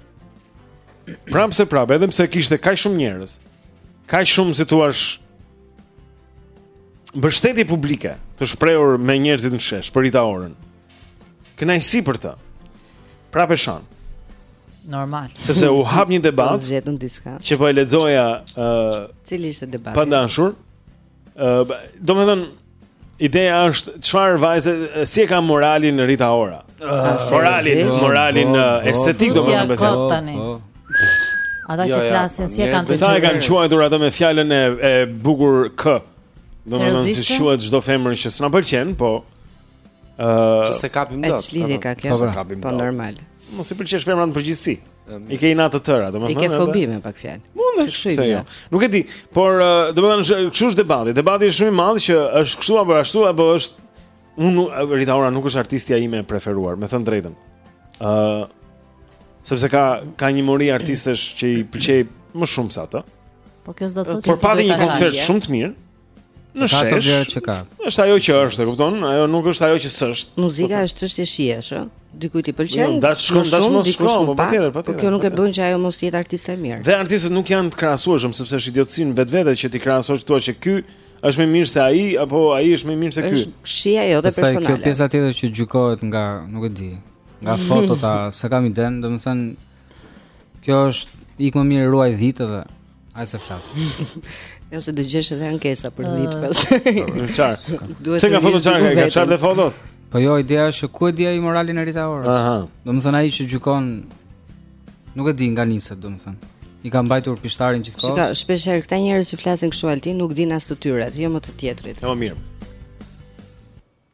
Prapë se prapë, edhe pse kishte kaq shumë njerëz. Kaq shumë si thua mbështetje publike të shprehur me njerëzit në shesh për Rita Orën. Kënaqësi për të. Prapë s'honepset. Normal. Sepse u hap një debat. Po gjetën diçka. Që po e lexoja ë uh, Cili ishte debati? Pa dashur. ë uh, Domethënë ideja është çfarë vajze si e ka moralin Rita Ora. Uh, moralin, moralin po, uh, po. estetik domethënë tani. Po. Ata që flasin si e kanë të çuar. E kanë quajtur atë me fjalën e bukur K. Domethënë si quhet çdo femër që s'na pëlqen, po Ëh, që s'e kapim dot. Ça lidhje ka kjo. Po, po, po normal. Mos i pëlqesh femrat në përgjithësi. I ke inat të tëra, domethënë. I ke fobi me pak fjalë. Mund të shkojë. Jo. Nuk e di, por domethënë kush është debati. Debati është shumë i madh që është kështu apo ashtu apo është unë Rita Ora nuk është artistja ime e preferuar, me thënë drejtën. Ëh, uh, sepse ka ka një mori artistësh që i pëlqej më shumë se atë. Po kjo s'do të thotë. Por pati një koncert shumë të mirë. Në shesh. Ka ato vlerat që ka. Është ajo që është, e kupton? Ajo nuk është ajo që s'është. Muzika është çështje shijesh, ë. Dikujt i pëlqen. Jo, dash shkon, dash mos shkon, po patjetër, po patjetër. Po kjo nuk e bën që ajo mos të jetë artiste e mirë. Dhe artistët nuk janë të krahasueshëm sepse është idiotësi në vetvete që t'i krahasosh, të thuash që ky është më mirë se ai apo ai është më mirë se ky. Është shija jote personale. Pastaj kjo pjesa tjetër që gjykohet nga, nuk e di, nga fotot a s'e kam idenë, domethënë Kjo është ik më mirë ruaj dhitë. Ai s'e flas. Jo se do gjesh edhe ankesa për dhitë ah. pas. Çfarë? Duhet të foto çfarë ka çfarë te fotot? Po jo, ideja është se ku e di ai moralin e Rita Orës. Aha. Domethënë ai që gjykon nuk e di nga niset, domethënë. I ka mbajtur pishtarin gjithkohë. Shiko, shpesh herë këta njerëz që flasin kështu allti nuk dinë as të tyret, jo më të tjetrit. Jo mirë.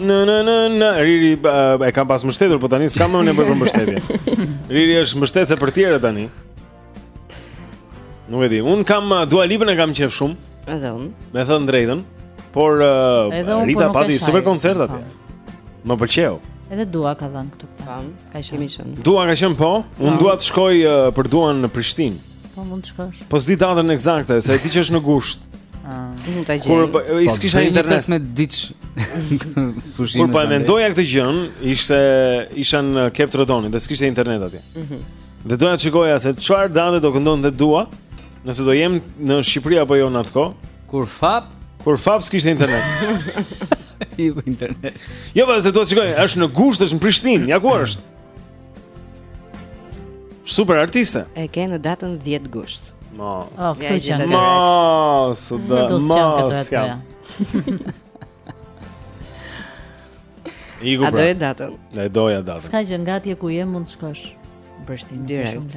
Në në në në Riri e kam pas mbështetur, po tani s'kam më nevojë për mbështetje. Riri është mbështetëse për të tjerë tani. Nuk e di. Un kam Dua Lipën e kam qejf shumë. Edhe un. Me thënë drejtën, por uh, Rita pati super koncert atje. Po. Më pëlqeu. Edhe Dua ka dhënë këtu këta. Ka qenë. Dua ka qenë po. Un po. dua të shkoj uh, për Duan në Prishtinë. Po mund të shkosh. Po s'di datën eksakte, se e di që është në gusht. Ah. Nuk ta gjej. Kur po, i po, s'kisha internet 15 ditsh. Pushim. Kur po e mendoja këtë gjë, ishte isha në Kep të Rodonit, dhe s'kishte internet atje. Mhm. Dhe doja të shikoja se çfarë date do këndonte Dua, nëse do jem në Shqipëri apo jo në atë kohë. Kur fap, kur fap s'kishte internet. Jo internet. Jo, po se do të shikoj, është në gusht, është në Prishtinë, ja ku është. Super artiste. E ke në datën 10 gusht. Mos. Oh, këtu që në Mos, dhe mos jam. Iku pra. A doje datën? E doja datën. Ska që nga atje ku je mund të shkosh. Prishtinë direkt.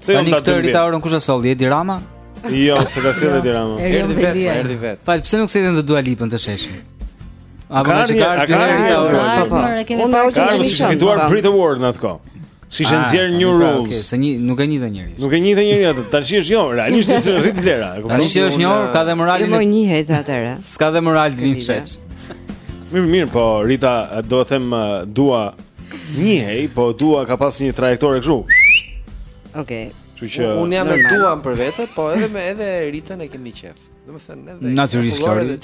Pse jam ta dëmbi? Rita Orën kush e solli? Edi Rama? Jo, se ka sjellë Edi Rama. Erdhi vet, erdhi vet. Fal, pse nuk sjellin Dua Lipën te sheshi? A ka një ka një Rita Orën? Po, po. Ne kemi parë që kemi fituar Brit Award në atë kohë. Si shen ah, nxjerr New pra, Rules. Okej, se një nuk e njihte njeri. Nuk e njihte njeri atë. Tash është jo, realisht është rrit vlera. Tash është një, ka dhe moralin. Jo, njihet atëherë. S'ka dhe moral të vinë Mirë, mirë, po Rita, do të them Dua Njihej, po Dua ka pas një trajektore kështu. Okej. Okay. Kështu që unë jam me Duan për vete, po edhe me edhe Ritën e kemi qef. Domethënë edhe natyrisht Lori.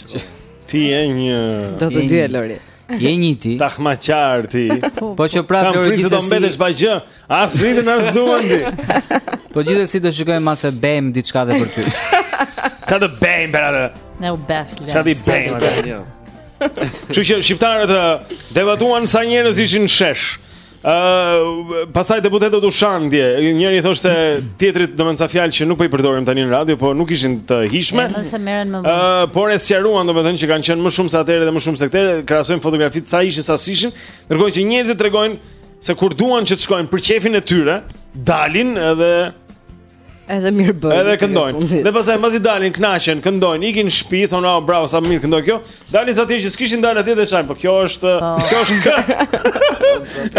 Ti je një Do të dy Lori. Je një ti. Tamahqar ti. Po, po që prapë Lori ti do mbetesh pa gjë. As Ritën as Duan ti. Po gjithsesi do shikojmë mase bëjmë diçka dhe për ty. Ka të bëjmë për atë. Ne u beft le. Sa të bëjmë atë. Jo. Kështu që shqiptarët debatuan sa njerëz ishin në shesh. Ë uh, pastaj deputetët u shanë dje. Njëri thoshte tjetrit domethënë ca fjalë që nuk po i përdorim tani në radio, po nuk ishin të hijshme. Ëh, nëse merren më vonë. Ëh, uh, por e sqaruan domethënë që kanë qenë më shumë se atëherë dhe më shumë se këtëherë, krahasojnë fotografitë sa ishin sa s'ishin, ndërkohë që njerëzit tregojnë Se kur duan që të shkojnë për qefin e tyre, dalin edhe Edhe mirë bën. Edhe këndojnë. Dhe pastaj mbasi dalin, kënaqen, këndojnë, ikin në shtëpi, thonë, "Oh, bravo, sa mirë këndoi kjo." Dalin ca të tjerë që s'kishin dalë atje dhe shajnë, po kjo është, po. kjo është kë.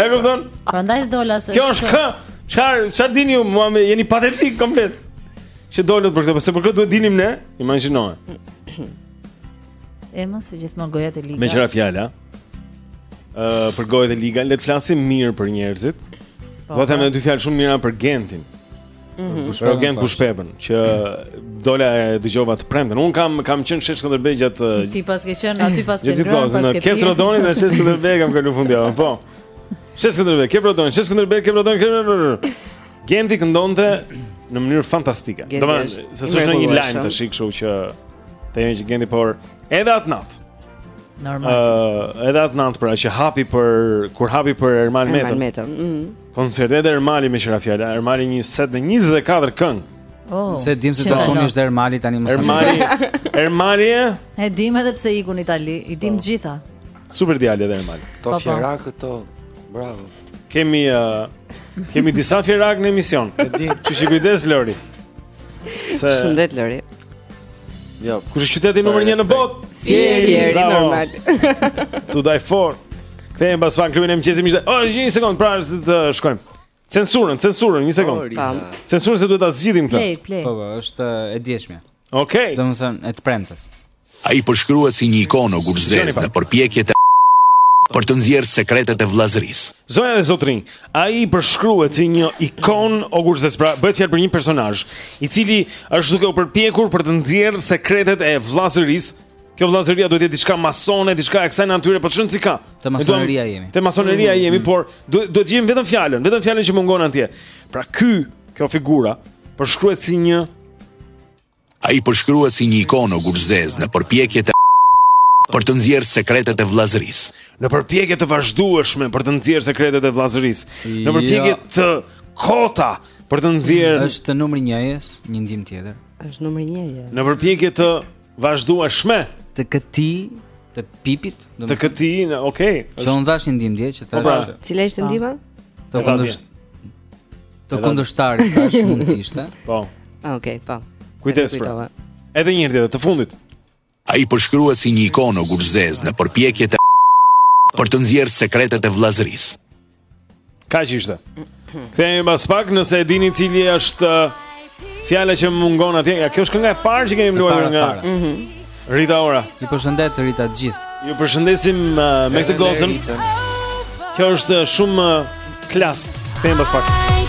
E kupton? Prandaj s'dola se. Kjo është kë. Çfarë, çfarë dini ju, mua më jeni patetik komplet. Që dolët për këtë, pse për këtë duhet dilnim ne? Imagjinoje. E mo se gjithmonë gojët e liga. Me çfarë fjalë, a? uh, për gojët e liga, le të flasim mirë për njerëzit. Po, Do të them edhe dy fjalë shumë të mira për Gentin. Mhm. Për Eugent Bushpepën, që dola e dëgjova të premten. Un kam kam qenë shesh Skënderbej gjatë uh, Ti paske qenë aty paske gjatë ngrënë, kohës, në paske Kep pirë. të Rodonit dhe shesh Skënderbej kam kalu fundjavën, po. Shesh Skënderbej, Kep të Rodonit, shesh Skënderbej, Kep të Rodonit. Kep të Rodonit. Genti këndonte në mënyrë fantastike. Genti Domethënë, është se s'është ndonjë mrekullueshëm. lajm tash, kështu që të jemi që Genti por edhe atë natë. Normal. Uh, edhe atë natë pra që hapi për kur hapi për Ermal Metën. Ermal Metën. Mm -hmm. Koncerti edhe Ermali me qira fjala. Ermali një set me 24 këngë. Oh, se dim se Sasoni është Ermali tani më shumë. Ermali. Ermali. E dim edhe pse ikun në Itali. I dim të po. gjitha. Super djalë edhe Ermali. Këto po, po. fjera këto. Bravo. Kemi uh, kemi disa fjerak në emision. E di. Ti shih kujdes Lori. Se Shëndet Lori. Jo. Kush është qyteti numër 1 në botë? Fieri, normal. Tu daj for. Kthehem pas fan klubin e mëqyesit miqtë. Oh, një sekond, pra se të shkojmë. Censurën, censurën, një sekond. Censurën se duhet ta zgjidhim këtë. Play, play. Po, po, është e dieshme. Okej. Okay. Domethënë e të premtes. Ai përshkruhet si një ikonë ogurzezë në përpjekjet e për të nxjerr sekretet e vllazërisë. Zonja dhe zotërinj, ai përshkruhet si një ikonë ogurzezë, pra bëhet fjalë për një personazh, i cili është duke u përpjekur për të nxjerrë sekretet e vllazërisë Kjo vllazëria duhet të jetë diçka masone, diçka e kësaj natyre, po çon si ka. Te masoneria jemi. Te masoneria mm-hmm. jemi, por duhet të gjejmë vetëm fjalën, vetëm fjalën që mungon atje. Pra ky, kjo figura përshkruhet si një Ai përshkruhet si një ikonë ogurzezë në përpjekjet e për të nxjerrë sekretet e vllazërisë. Në përpjekje të vazhdueshme për të nxjerrë sekretet e vllazërisë. Në jo. përpjekje të kota për të nxjerrë Është numri 1-s, një ndihmë tjetër. Është numri 1-ja. Në përpjekje të Vazhdueshme të këtij të pipit, do të këtij, okay. Që unë dhashë një ndihmë dje që po, pra. thash. Po, cila ishte ndihma? Të kundërt. Të kundërtari tash mund të ishte. Po. Ah, okay, po. Kujdes pra. Edhe një herë tjetër, të fundit. Ai përshkruhet si një ikonë ogurzezë në përpjekjet e për të nxjerrë sekretet e vëllazërisë. Kaq ishte Kthehemi pas pak nëse e dini cila është uh, Fjala që mungon atje ja, Kjo është kënga e parë që kemi luajtur nga mhm. Rita Ora Ju përshëndet Rita gjithë Ju përshëndesim uh, me këtë gocën Kjo është uh, shumë uh, klas Kthehemi pas pak Kthehemi pas pak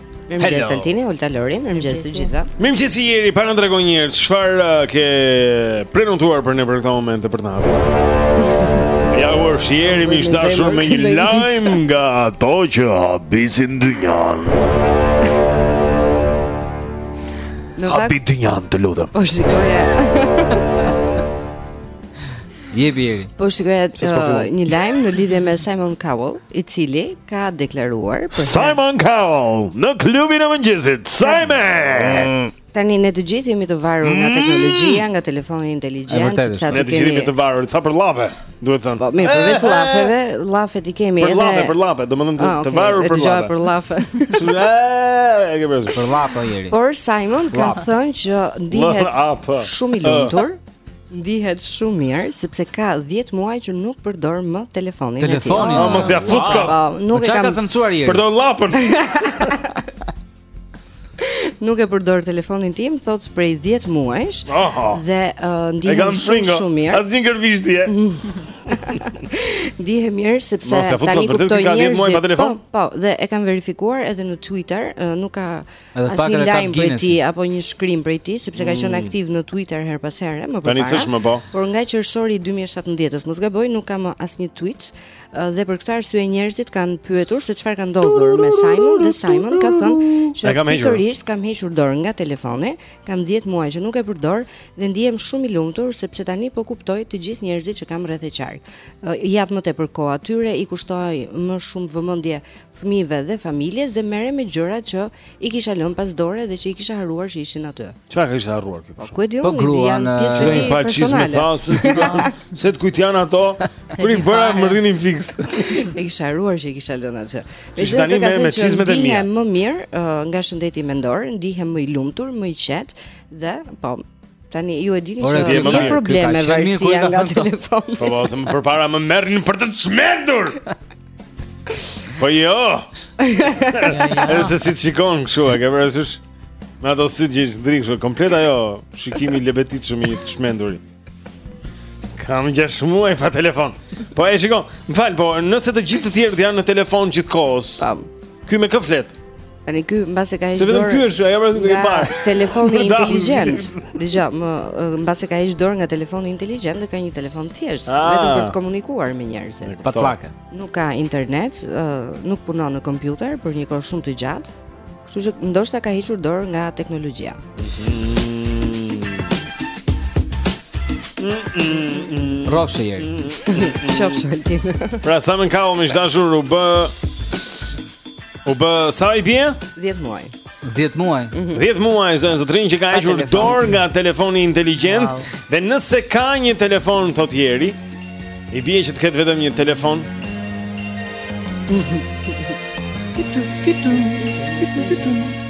Mirëmëngjes Altini, Olta Lori, mirëmëngjes të gjithëve. Mirëmëngjes Eri, pa na trego një herë çfarë uh, ke prenotuar për ne për këto momente për ne. Ja erdhi Eri miq të dashur me një lajm nga ato që habisin dynjan. Habit dynjan, të lutem. Po shikoje. Jepi Jeri. Po shikoj një lajm në lidhje me Simon Cowell, i cili ka deklaruar për Simon Cowell në klubin e mëngjesit. Simon. Tani ne të gjithë jemi të varur nga mm. teknologjia, nga telefoni inteligjent, sepse ato kemi. Ne jemi të varur ca për llafe, duhet thënë. Po mirë, përveç eh, llafeve, eh. llafet i kemi edhe. Për llafe, për llafe, domethënë të, ah, të varur për llafe. Për llafe. Eh, e ke bërë për llafe Jeri. Por Simon ka thënë që ndihet shumë i lumtur. Ndihet shumë mirë sepse ka 10 muaj që nuk përdor më telefonin e tij. Telefonin, oh, mos ia fut kot. Po, po, nuk e kam. Çka ka zemëruar Jeri? Përdor llapën. Nuk e përdor telefonin tim thotë prej 10 muajsh dhe uh, ndihem shumë shumë mirë. Asnjë gërvishtje. Ndihem mirë sepse tani kuptoj njerëzit. Po, po, dhe e kam verifikuar edhe në Twitter, uh, nuk ka Edhe pak edhe kap Guinness. Ti apo një shkrim prej tij, sepse ka qenë mm. aktiv në Twitter herë pas here, më përpara. Tani s'është më po. Por nga qershori i 2017-s, mos gaboj, nuk ka asnjë tweet dhe për këtë arsye njerëzit kanë pyetur se çfarë ka ndodhur me Simon dhe Simon ka thënë që pikërisht kam hequr dorë nga telefoni, kam 10 muaj që nuk e përdor dhe ndihem shumë i lumtur sepse tani po kuptoj të gjithë njerëzit që kam rreth e qark. I jap më tepër kohë atyre, i kushtoj më shumë vëmendje fëmijëve dhe familjes dhe merrem me gjërat që i kisha lënë pas dore dhe që i kisha harruar që ishin aty. Çfarë kishte harruar kjo? Po ku e di unë? Po gruan, pjesët personale. Se të kujt janë ato? Kur i bëra më rrinin fiks. E kisha harruar që i kisha lënë aty. Me gjithë tani me me çizmet e mia. Më mirë nga shëndeti mendor, ndihem më i lumtur, më i qetë dhe po Tani ju e dini që është një problem varësia nga telefoni. Po vazhdo më përpara më merrin për të çmendur. Po jo. Edhe se si të shikon kështu, e ke parasysh? Me ato sy që ndri kështu, komplet ai shikimi i lebetitshëm i të çmendurit. Kam gjashtë muaj pa telefon. Po e shikon, më fal, po nëse të gjithë të tjerët janë në telefon gjithkohës. Tam. Ky me kë flet? Tani ky mbase ka hequr dorë. Se vetëm ky është, ajo më duhet të parë. Telefoni inteligjent. Dëgjo, mbase ka hequr dorë nga telefoni inteligjent dhe ka një telefon thjesht, ah. vetëm për të komunikuar me njerëzit. Pa pllakë. Nuk ka internet, nuk punon në kompjuter për një kohë shumë të gjatë. Kështu që ndoshta ka hequr dorë nga teknologjia. Rrofsh Jeri. Qofsh. Pra sa më ka u më dashur u bë U bë sa i bie? 10 muaj. 10 muaj. 10 mm -hmm. muaj zonja e zotërinj që ka hequr dorë nga telefoni inteligjent wow. dhe nëse ka një telefon thotë Jeri, i bie që të ketë vetëm një telefon. Ti tu ti tu ti tu ti tu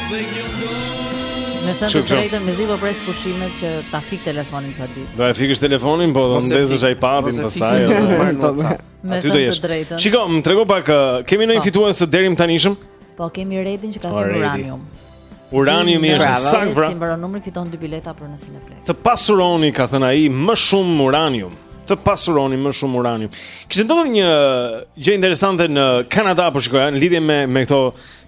Me thënë të drejtën, me zi po pres pushimet që ta fik telefonin sa ditë. Do e fikësh telefonin, po do ndezësh iPadin pastaj. Mos e fikësh telefonin, po, po, po. Me thënë të drejtën. Shiko, më trego pak, uh, kemi ndonjë fitues të deritanishëm? Po kemi Redin që ka thënë uranium. Uraniumi është i saktë. Pra. Si mbaron numri fiton dy bileta për në Cineplex. Të pasuroni, ka thënë ai, më shumë uranium. Të pasuroni më shumë uranium. Kishte ndodhur një gjë interesante në Kanada apo shikoja në lidhje me me këto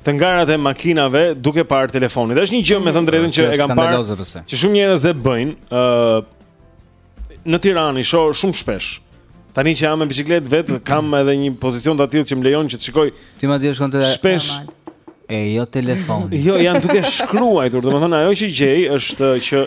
të ngarat e makinave duke parë telefonit. Është një gjë me thënë të drejtën që e kam parë. Që shumë njerëz e bëjnë, ë uh, në Tiranë i shoh shumë shpesh. Tani që jam me biçikletë vet, kam edhe një pozicion të tillë që më lejon që të shikoj. Ti madje shkon te shpesh te telefoni. jo, janë duke shkruar, domethënë ajo që gjej është që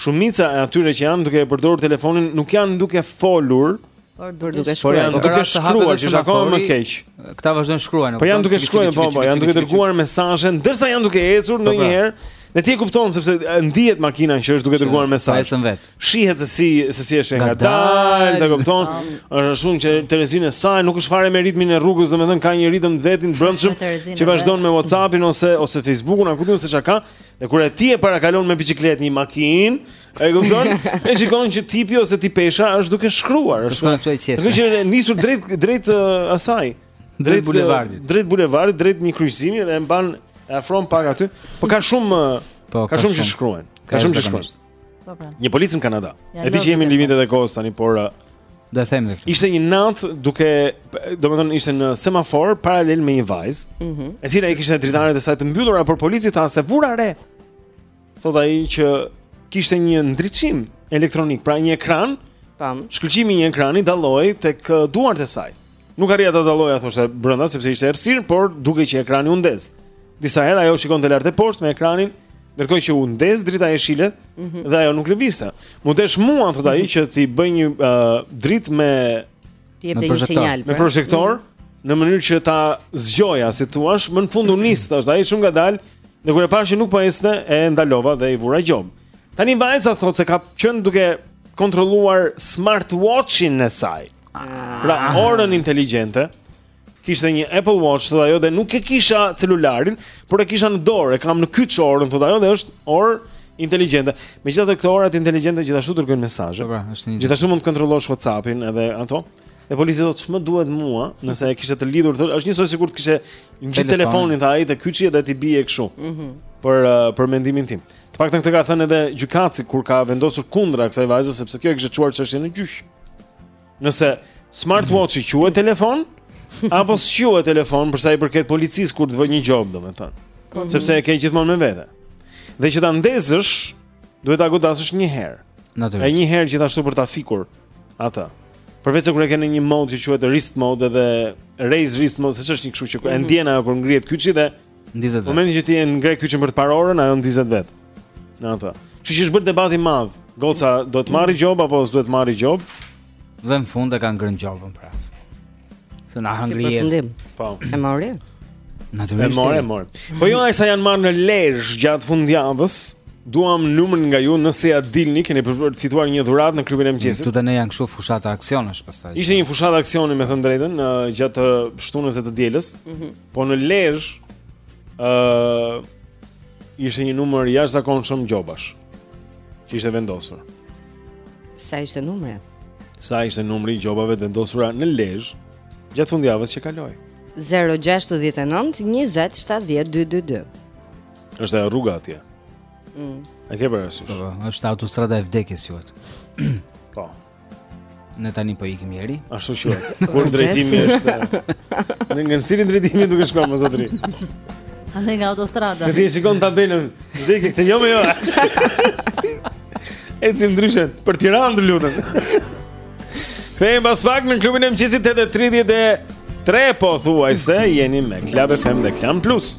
shumica e atyre që janë duke e përdorur telefonin nuk janë duke folur. Por duke shkruar, duke shkruar, shkruar që është akoma më keq. Këta vazhdojnë shkruajnë. Po janë duke shkruar, po po, janë duke dërguar mesazhe ndërsa janë duke ecur po, po. ndonjëherë. Dhe ti e kupton sepse ndihet makina që është duke dërguar mesazh. Ecën vet. Shihet se si se si është ngadalë, e kupton. Është shumë që terezinë e saj nuk është fare me ritmin e rrugës, domethënë ka një ritëm të vetin brendshëm që vazhdon me WhatsAppin ose ose Facebookun, apo di unë se çka ka. Dhe kur e ti e parakalon me biçikletë një makinë, E kupton? E shikon që tipi ose tipesha është duke shkruar, është. Është çuaj qesh. Duke qenë nisur drejt drejt uh, asaj, drejt uh, bulevardit. Drejt bulevardit, drejt një kryqëzimi dhe e mban e afron pak aty. Po ka shumë uh, po, ka, ka shumë që shkruajnë. Ka shumë që shkruajnë. Po pra. Një polic në Kanada. E di që jemi në limitet e kohës tani, por uh, do të them këtë. Ishte një natë duke, domethënë ishte në semafor paralel me një vajzë, mm -hmm. e cila i kishte dritaret e saj të mbyllura, por polici tha seç vura re. Thotë ai që kishte një ndriçim elektronik, pra një ekran. Tam. Shkëlqimi i një ekrani dallohej tek uh, duart e saj. Nuk arrija ta dalloja thoshte brenda sepse ishte errësirë, por dukej që ekrani u ndez. Disa herë ajo shikonte lart e poshtë me ekranin, ndërkohë që u ndez drita jeshile mm -hmm. dhe ajo nuk lëvizte. M'u desh mua thotë ai që t'i bëj një uh, dritë me T'i jap një sinjal. Me pra. prozhektor mm. në mënyrë që ta zgjoja, si i thua, më në fund u nis, thoshte ai shumë ngadalë, dhe kur e pashë që nuk po ecte, e ndalova dhe i vura gjobë. Tani vajza thotë se ka qenë duke kontrolluar smartwatchin e saj. Pra ah. orën inteligjente. Kishte një Apple Watch thotë ajo dhe nuk e kisha celularin, por e kisha në dorë, e kam në kyç orën thotë ajo dhe është orë inteligjente. Megjithatë këto orat inteligjente gjithashtu dërgojnë mesazhe. Po, pra, është një. Gjithashtu mund të kontrollosh WhatsApp-in edhe ato. Dhe polici thotë ç'më duhet mua, nëse e kishe të lidhur, thë, është njësoj sikur të kishe ngjit Telefon. telefonin tha ai te kyçi dhe t'i bije kështu. Mhm. Për uh, për mendimin tim. Të paktën këtë ka thënë edhe gjykatësi kur ka vendosur kundra kësaj vajze sepse kjo e kishte çuar çështjen në gjyq. Nëse smartwatch-i quhet telefon apo s'quhet telefon për sa i përket policisë kur të vë një gjobë, domethënë. Po. Sepse e ke gjithmonë me vete. Dhe që ta ndezësh, duhet ta godasësh një herë. Natyrisht. E një herë gjithashtu për ta fikur atë. Përveç se kur e ke në një mod që quhet wrist mode dhe raise wrist mode, se ç'është një kështu që e ndjen ajo kur ngrihet kyçi dhe Ndizet vetë. Momentin që ti e ngre kyçin për të parë orën, ajo ndizet vetë. Në atë. Kështu që është bërë debat i madh. Goca do të marrë gjob apo s'do të marrë gjob? Dhe në fund e kanë ngrënë gjobën pra. Se na hangri. Si përfundim. Po. E mori. Natyrisht. E mori, e mori. Po jo ai sa janë marrë në Lezhë gjatë fundjavës. Duam numrin nga ju nëse ja dilni, keni për të fituar një dhuratë në klubin e mëngjesit. Këto tani janë kështu fushata aksionesh pastaj. Ishte një fushatë aksioni me thënë drejtën gjatë shtunës e të dielës. Mhm. Mm Po në Lezh ë uh, ishte një numër i jashtëzakonshëm gjobash që ishte vendosur. Sa ishte numri? Sa ishte numri i gjobave të vendosura në Lezh gjatë fundjavës që kaloi? 069 20 70 222. Është ajo rruga atje. Mm. A ke parasysh? Po, është autostrada e vdekjes quhet. Po. Ne tani po ikim deri Ashtu që Kur drejtimi është Në nga në cilin drejtim duhet të shkojmë zotri A në nga autostrada Se ti e shikon tabelën Dhe ke këtë jo me jo Ecim ndryshe Për Tiranë të lutem Kthehemi pas pak në klubin e mëngjesit 8.33 pothuajse jeni me Club FM dhe Klan Plus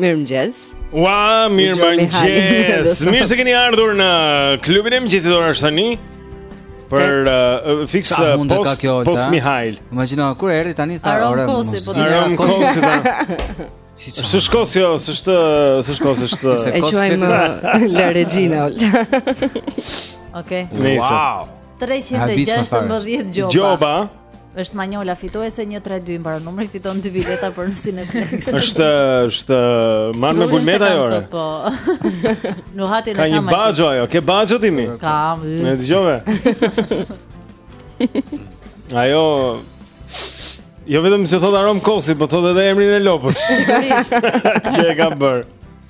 Mirëmëngjes Ua, mirëmëngjes Mirë se keni ardhur në klubin e mëngjesit ora është të një Për uh, fix uh, post, kjo, post Mihail Imagjino, kur erdhi tani tha Aron Kosi po Aron Kosi Si çfarë? Është skos jo, s'është, s'është skos, është. E quajmë La Regina. Okej. Wow. 316 gjoba. Gjoba. Është Manjola fituese 132 mbaron numri fiton dy bileta për në Cineplex. Është është marr me bulmeta jo. Po. Në hatin e kam. Ka një baxho ajo, ke baxho ti mi? Kam. Ne dëgjove. Ajo Jo vetëm që thot Aron Kosi, po thot edhe emrin e lopës. Sigurisht. që e ka bër.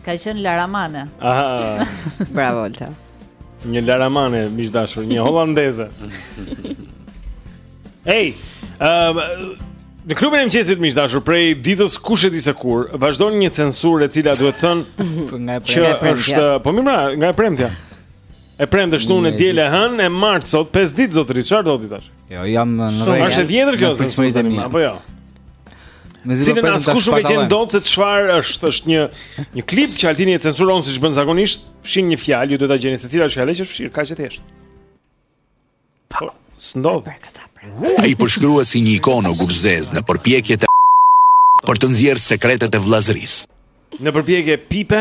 Ka qenë Laramane. Aha. Bravo Olta. Një Laramane, miq të dashur, një holandeze. Ej, ëm uh, Në klubin e mëngjesit miq të dashur, prej ditës kush e di se kur, vazhdon një censurë e cila duhet thënë nga e premtja. Që është, po më mra, nga e premtja. E premtë shtunë dielë hën e martë sot 5 ditë zotëri çfarë do ti tash. Jo, jam në rregull. Është e vjetër kjo se është e mirë. Apo jo. Me zgjidhje të pastër. Kush nuk e gjen dot se çfarë është, është një një klip që Altini e censuron siç bën zakonisht, fshin një fjalë, ju duhet ta gjeni se cila është fjala që është fshirë, kaq e thjeshtë. Po, s'ndodh. Ai përshkruhet si një ikonë kurioze në përpjekjet për të nxjerrë sekretet e vllazërisë. Në përpjekje pipe,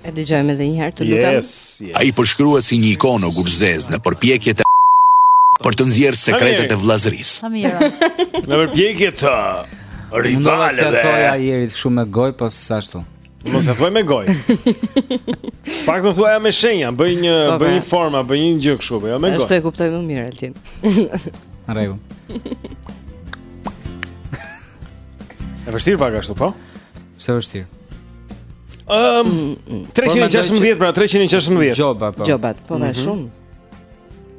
E dëgjojmë edhe një herë, të lutem. Yes, yes. Ai përshkruhet si një ikonë kurioze në përpjekjet për të nxjerrë sekretet e vllazërisë. Sa mirë. Në përpjekje të rivalëve. Nuk e thua Jeri kështu me gojë, po ashtu. Mos e thuaj me gojë. Pa thuaja me shenja, bëj një po, bëj një forma, bëj një gjë kështu, po jo me gojë. Ashtu e kuptoj më mirë Altin. Në rregull. E vështirë pak ashtu, po? Është e vështirë. Ëm um, 316 pra 316. Gjoba po. Gjobat pra më mhm. shumë.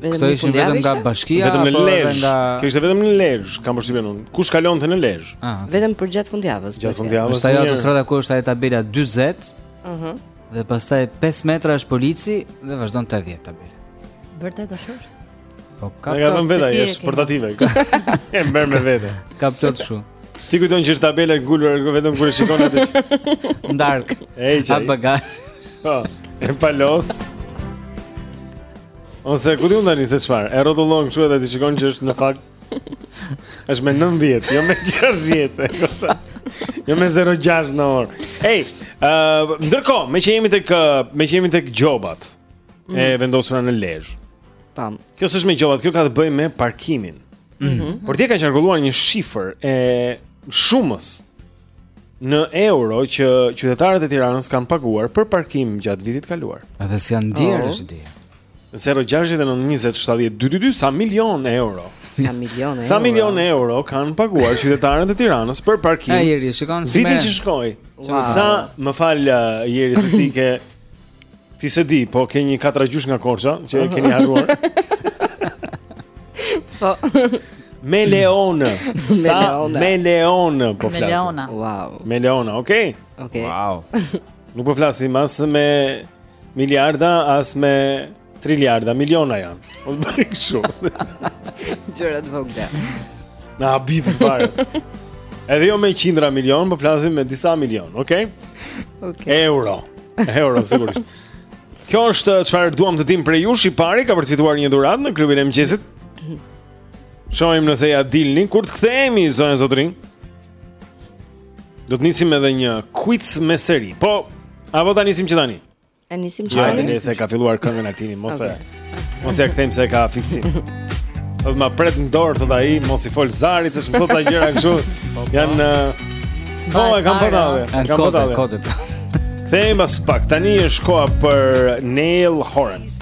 Këto ishin vetëm nga bashkia vetëm në Lezhë. Nga... Kjo ishte vetëm në Lezhë, kam përshtypjen unë. Kush kalonte në Lezhë? Ah, okay. Vetëm për gjatë fundjavës. Gjatë fundjavës. Është ajo autostrada ku është ajo tabela 40. Ëh. Uh Dhe pastaj 5 metra është polici dhe vazhdon 80 tabela. Vërtet është? Po ka plot. Ne kam vetë ai, është portative. E merr me vete. Ka plot kështu. Ti kujton që është tabela e ngulur vetëm kur e shikon atë. Ndërkohë ai e çon në bagazh. Po. E palos. Ose ku di unë tani se çfarë? E rrotullon kështu edhe ti shikon që është në fakt është me 90, jo me 60. Jo me 06 në orë. Ej, uh, ndërkohë, meqë jemi tek meqë jemi tek gjobat mm. e vendosura në Lezhë. Pam. Kjo s'është me gjobat, kjo ka të bëjë me parkimin. Mm -hmm. Por dje ka qarkulluar një shifër e shumës në euro që qytetarët e Tiranës kanë paguar për parkim gjatë vitit të kaluar. Edhe si janë ndjerë oh. është di. 069207222 sa milion euro. Sa milion euro. Sa milion euro kanë paguar qytetarët e Tiranës për parkim. Ai Jeri, shikon si. Vitin që shkoi. Wow. Sa më fal uh, Jeri se ti ke Ti s'e di, po ke një katragjysh nga Korça që e keni harruar. Po. Miliona. Sa miliona po flas. Miliona. Wow. Miliona, okay? Okay. Wow. Nuk po flasim as me miliarda, as me Triliarda, miliona janë. Mos bëj kështu. Gjëra të vogla. Na habit fare. Edhe jo me qindra milion, po flasim me disa milion, okay? Okay. Euro. Euro sigurisht. Kjo është uh, çfarë duam të dim prej jush, i pari ka për të fituar një dhuratë në klubin e mëngjesit. Shohim nëse ia dilni kur të kthehemi zonja zotërinj. Do të nisim edhe një quiz me seri. Po, apo ta nisim që tani? E nisim që Hajde ne se ka filluar këngën Altini, mos mos ia kthejmë se ka fiksim. Ose ma pret në dorë thotë ai, mos i fol Zarit se shumë gjëra kështu. Po, po. Jan Po, e kam padallë. E kam padallë. Kthehemi pas pak. Tani është koha për Niall Horan.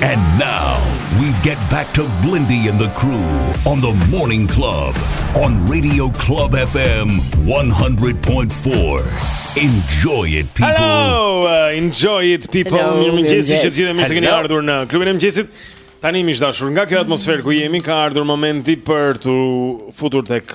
And now we get back to Blendi and the crew on the Morning Club on Radio Club FM 100.4. Enjoy it people. Hello, uh, enjoy it people. Mirëmëngjesi të gjithë, mirë se keni ardhur në klubin e mëngjesit. Tani miq të dashur, nga kjo atmosferë ku jemi ka ardhur momenti për t'u futur tek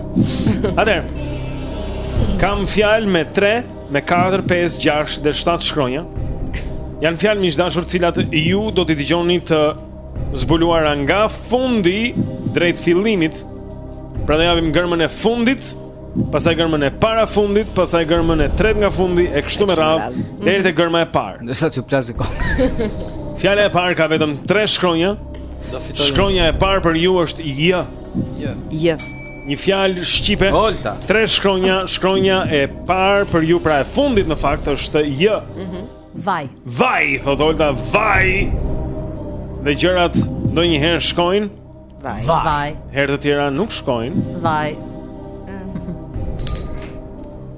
Atëherë. Kam fjalë me 3, me 4, 5, 6 dhe 7 shkronja. Janë fjalë miq të dashur, të cilat ju do t'i dëgjoni të zbuluara nga fundi drejt fillimit. Pra do japim germën e fundit, pastaj germën e parafundit, pastaj germën e tretë nga fundi e kështu me radhë deri te germa e parë. Derisa t'i plasë koka. Fjala e parë ka vetëm 3 shkronja. Do fitoj. Shkronja e parë për ju është J. J. J. Një fjalë shqipe. Olta. Tre shkronja, shkronja e parë për ju pra e fundit në fakt është J. Mhm. Vaj. Vaj, thotë Olta, vaj. Dhe gjërat ndonjëherë shkojnë. Vaj. Vaj. Herë të tjera nuk shkojnë. Vaj.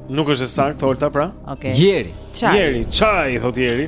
Nuk është e saktë Olta pra? Okej. Okay. Jeri. Çaj. Jeri, çaj, thotë Jeri.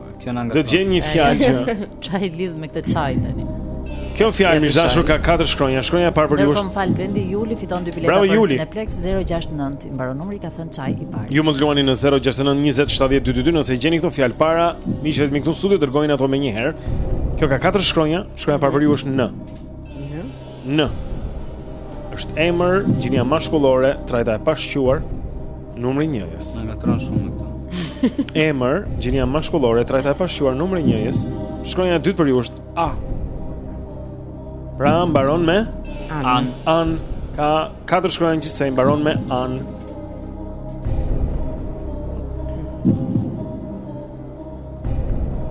Kjo na Do gjejmë një fjalë që s'ka lidhje me këtë çaj tani. Kjo fjalë miq të dashur ka katër shkronja. Shkronja e parë për ju është. Do të më falësh Blendi Juli fiton dy bileta për Cineplexx 069. I mbaron numri ka thënë çaj i parë. Ju mund të luani në 069 20 70 222 nëse gjeni këto fjalë para miqve të mi këtu në studio dërgojini ato menjëherë. Kjo ka katër shkronja. Shkronja e parë për ju është N. N. Është emër gjinia mashkullore, trajta e pashquar, numri njëjës. Na ngatërron shumë këto. Emër gjinia mashkullore, trajta e pashquar, numri njëjës. Shkronja e dytë për ju është A. Pra mbaron me An. An. An. Ka katër shkronja gjithsej mbaron me An.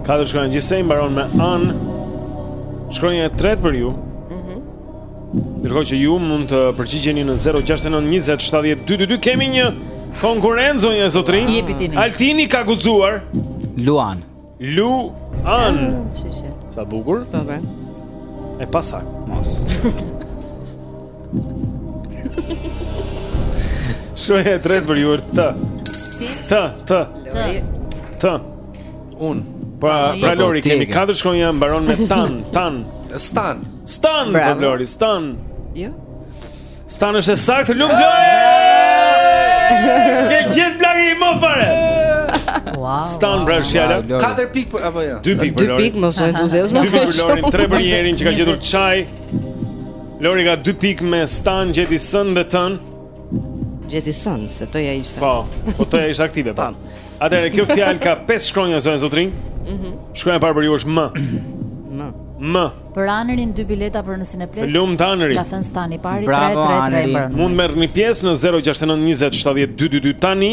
Katër shkronja gjithsej mbaron me an. Shkronja e tretë për ju. Mhm. Ndërkohë që ju mund të përgjigjeni në 069 20 70 222 kemi një konkurrent zonja e zotërinj. Altini ka guxuar Luan. Luan. Ah, Sa bukur. Po, po. E pasaktë. Mos. Shkronja e tretë për ju është T. T, T. T. Un. Pa, pra po, Lori kemi katër shkronja mbaron me tan, tan. Stan. Stan, po Lori, stan. Jo. Stan është saktë, të lumtë Lori. Ke gjithë plagë i më fare. Wow. Stan pra është fjala. 4 pikë po, apo jo. 2 pikë për Lori. 2 pikë mos u entuziazmo. 2 pikë për Lori, 3 për Jerin që ka gjetur çaj. Lori ka dy pikë me stan gjeti S-në dhe T-në. Gjeti S-në, se T-ja ishte. Po, po T-ja ishte aktive, po. po. Atëherë kjo fjalë ka pesë shkronja zonja zotërinj. Mhm. Mm Shkronja e parë për ju është M. M. M. Për Anrin dy bileta për në Cineplex. Të lumtë Anri. Ka thënë stan i pari 333. Mund të merrni pjesë në 069 20 70 222 tani.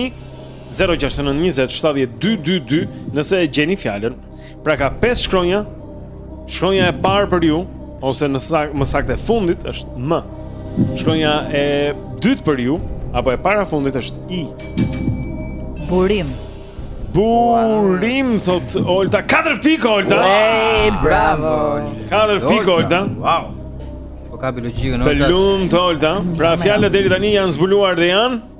069 20 70 222 nëse e gjeni fjalën. Pra ka 5 shkronja. Shkronja e parë për ju ose në sak, më saktë e fundit është M. Shkronja e dytë për ju apo e para fundit është I. Burim. Burim thot Olta 4 pikë Olta. Ej, bravo. 4 pikë Olta. Wow. Po ka kap logjikën Olta. Të lumtë Olta. Pra fjalët deri tani janë zbuluar dhe janë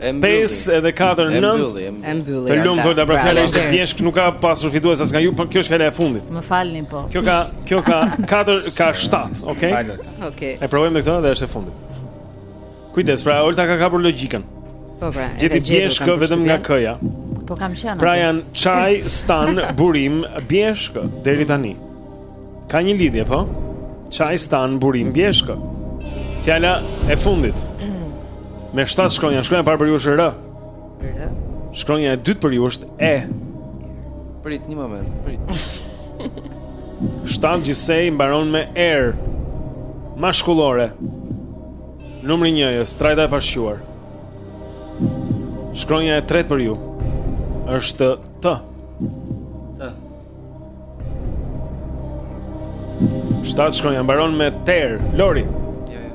5 edhe 4 9 e mbylli e mbylli të lumtë Olta pra fjala ishte bjeshkë nuk ka pasur fitues as nga ju por kjo është fjala e fundit më falni po kjo ka kjo ka 4 ka 7 okay okay e provojmë me këtë dhe është e fundit kujdes pra Olta ka kapur logjikën po pra e gjeti bjeshkë vetëm nga K-ja po kam qenë pra janë çaj stan burim bjeshkë deri tani Ka një lidhje, po? Çaj stan burim bjeshkë. Fjala e fundit. Me shtatë shkronja, shkronja e parë për ju është R. R. Shkronja e dytë për ju është E. Prit një moment, prit. Shtatë gjithsej mbaron me ER. Mashkullore. Numri njëjës trajta e pashquar. Shkronja e tretë për ju është T. Shtatë shkronja mbaron me ter Lori Jo, jo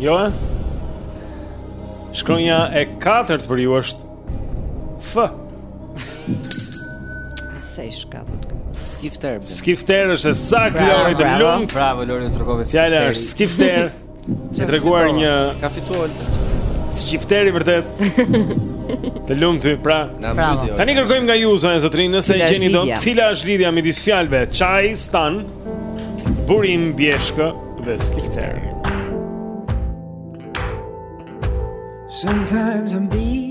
Jo, e? Shkronja e katërt për ju është F Se i shkafut Skifter Skifter është e saktë Lori të lumtë Bravo, Lori tregove Skifter Skifter Ka treguar një ka fituar Olta. Skifteri vërtet. Të lumtë, pra. Tani kërkojmë nga ju zonja e zotërinj, nëse e gjeni dot, cila është lidhja midis fjalëve çaj, stan, burim, bjeshkë dhe skifter. Sometimes I'm beaten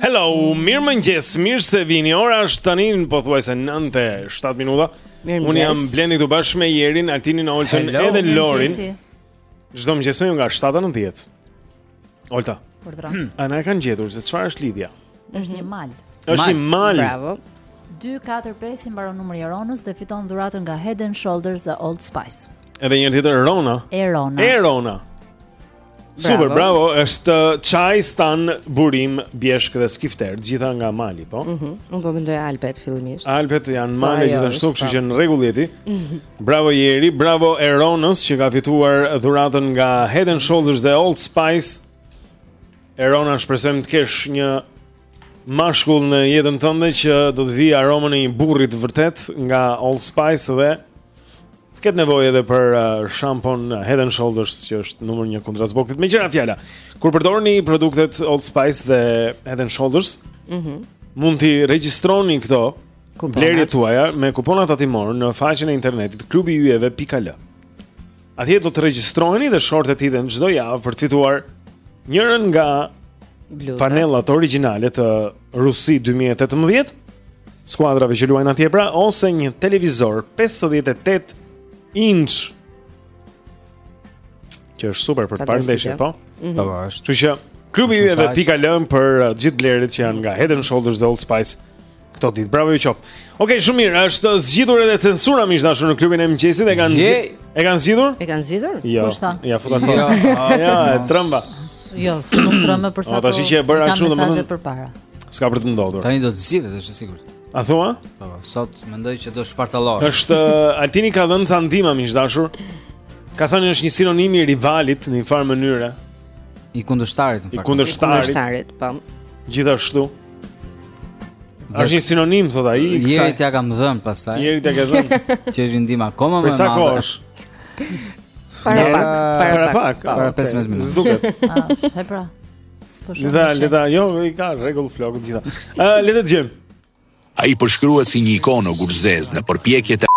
Hello, mirëmëngjes, mirë se vini Ora është tani pothuajse 9 e 7 minuta Unë jam Blendi këtu bashkë me Jerin, Altinin, Oltën edhe Lorin Çdo mëngjes me ju nga 7 në 10 Olta hmm. A e kanë gjetur, se çfarë është lidhja? është një mal është një mal Bravo 2, 4, 5 i mbaron numri Eronës dhe fiton dhuratën nga Head and Shoulders dhe Old Spice Edhe një tjetër Erona Erona Erona Super, bravo, është çaj, stan, burim, bjeshkë dhe skifter, të gjitha nga mali, po. Mhm. Mm Unë po mendoj Alpet fillimisht. Alpet janë po, male gjithashtu, kështu që në rregull jeni. Mhm. Bravo Jeri, bravo Eronës që ka fituar dhuratën nga Head and Shoulders dhe Old Spice. Erona, shpresojmë të kesh një Mashkull në jetën tënde që do të vërë aromën e një burri të vërtetë nga Old Spice dhe të ketë nevojë edhe për uh, shampon uh, Head and Shoulders që është numër 1 kundra zbokthit. Me qenë fjala, kur përdorni produktet Old Spice dhe Head and Shoulders, mm -hmm. mund t'i regjistroni këto blerje tuaja me kuponat tatimorë në faqen e internetit klubi i yjeve.al. Atje do të regjistroheni dhe shortet hidhen çdo javë për të fituar njërën nga Bluza. fanellat origjinale të Rusi 2018, skuadrave që luajnë atje pra ose një televizor 58 inch që është super për të parë ndeshje, po. Mhm. Po, po është. Kështu që klubi i yjeve pikë al për uh, gjithë blerësit që janë nga Head and Shoulders dhe Old Spice këto ditë. Bravo ju qoftë. Okej, okay, shumë mirë. Është zgjidhur edhe censura miq të dashur në klubin e mëngjesit. E kanë zgjidhur? E kanë zgjidhur? E kanë zgjidhur? Jo. Kush tha? Ja futa kot. Jo. Ja, e tremba. Jo, nuk tremba për sa. Po tash që e bëra kështu domethënë. përpara. S'ka për të ndodhur. Tani do të zgjidhet, është e sigurt. A thua? Po, sot mendoj që do shpartallohesh. Është Altini ka dhënë ca ndihmë miq të dashur. Ka thënë është një sinonim i rivalit në një farë mënyre. I kundërshtarit në fakt. I kundërshtarit, po. Gjithashtu. Është një sinonim thotë ai. Jeri t'ia kam dhënë pastaj. Jeri t'ia ka dhënë. Që është ndihmë akoma më e madhe. Para sa kohësh? Para pak, para pak, para 15 ah, minuta. S'duket. Ah, e pra. S'po shoh. Le ta, le ta, jo, i ka rregull flokut gjitha. Ë, ah, le ta dëgjojmë. Ai e përshkruan si një ikonë ogurzezë në përpjekjet e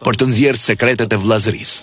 për të nxjerrë sekretet e vëllazërisë.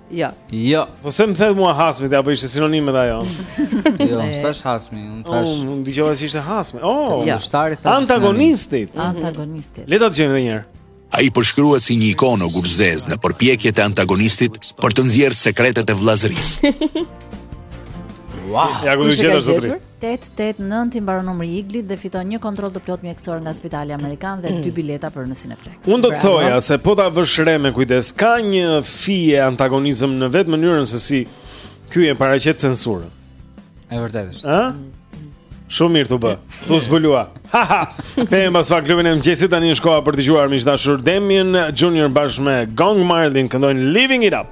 Jo. Jo. Po pse më thatë mua hasmi apo ishte sinonim edhe ajo. jo, s'thashë hasmi. Unë thashë. Unë oh, dëgjova se ishte hasmi. Oh, ja. ushtari thashë. Antagonistit. Mhm. Antagonistit. Le ta dëgjojmë edhe një herë. Ai e përshkruan si një ikonë ogurzezë në përpjekjet e antagonistit për të nxjerrë sekretet e vëllazërisë. Wow. Ja ku do të jetë zotri. Tetë, tetë, nëntë i mbaron numri i Iglit dhe fiton një kontroll të plotë mjekësor nga Spitali Amerikan dhe dy bileta për në Cineplex. Bravo. Unë do të thoja se po ta vësh re me kujdes, ka një fije antagonizëm në vetë mënyrën se si ky e paraqet censurën. E vërtetë është. Ë? Shumë mirë t'u bë. T'u zbulua. Ha ha. Kthehemi pas pak në klubin e mëngjesit tani është koha për të dëgjuar miq të dashur Damian Junior bashkë me Gong Marley këndojnë Living It Up.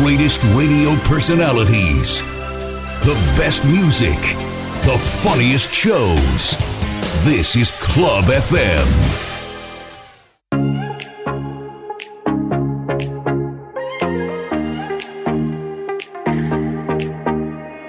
greatest radio personalities, the best music, the funniest shows. This is Club FM.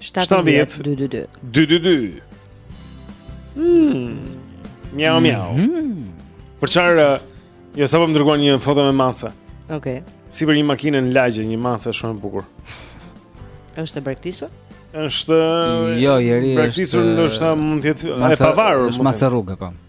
70 222 222 Mmm Mjau mjau mm. Për çfarë uh, Jo sa po më dërguan një foto me mace Ok Sipër një makine në lagje një mace shumë e bukur është e braktisur? është Jo, jeri është Braktisur ndoshta mund të jetë e pavarur Është mace rruge po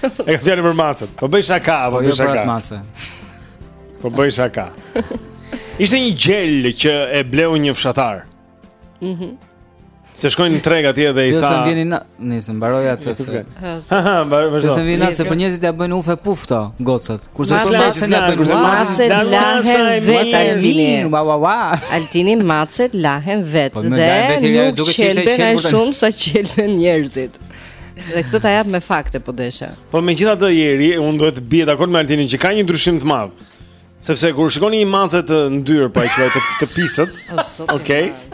E ka fjalën për macet. Po bëj shaka, po, po bëj jo shaka. Po macet. Po bëj shaka. Ishte një gjel që e bleu një fshatar. Mhm. Mm se shkojnë në treg atje dhe i jo, tha. Jo, s'e vini, e nise mbaroje atë. Ha, ha, vazhdo. Se vini se po njerëzit ia bëjnë ufe puf to, gocat. Kurse Maca sot Maca s'lahen, kurse Maca Macet s'lahen. lahen vetë Maca Altini. Altini, wa, wa, wa. Altini macet lahen vetë Po, me dhe lahen vetë, ja, nuk duket se ishte qelben qelbur aq tani. shumë sa qelben njerëzit. Dhe këtë ta jap me fakte po desha. Po megjithatë ieri unë duhet të bie dakord me Altinin që ka një ndryshim të madh. Sepse kur shikoni një mace të ndyrë, pra e quaj të, të pisët, O, zot e okay, madh.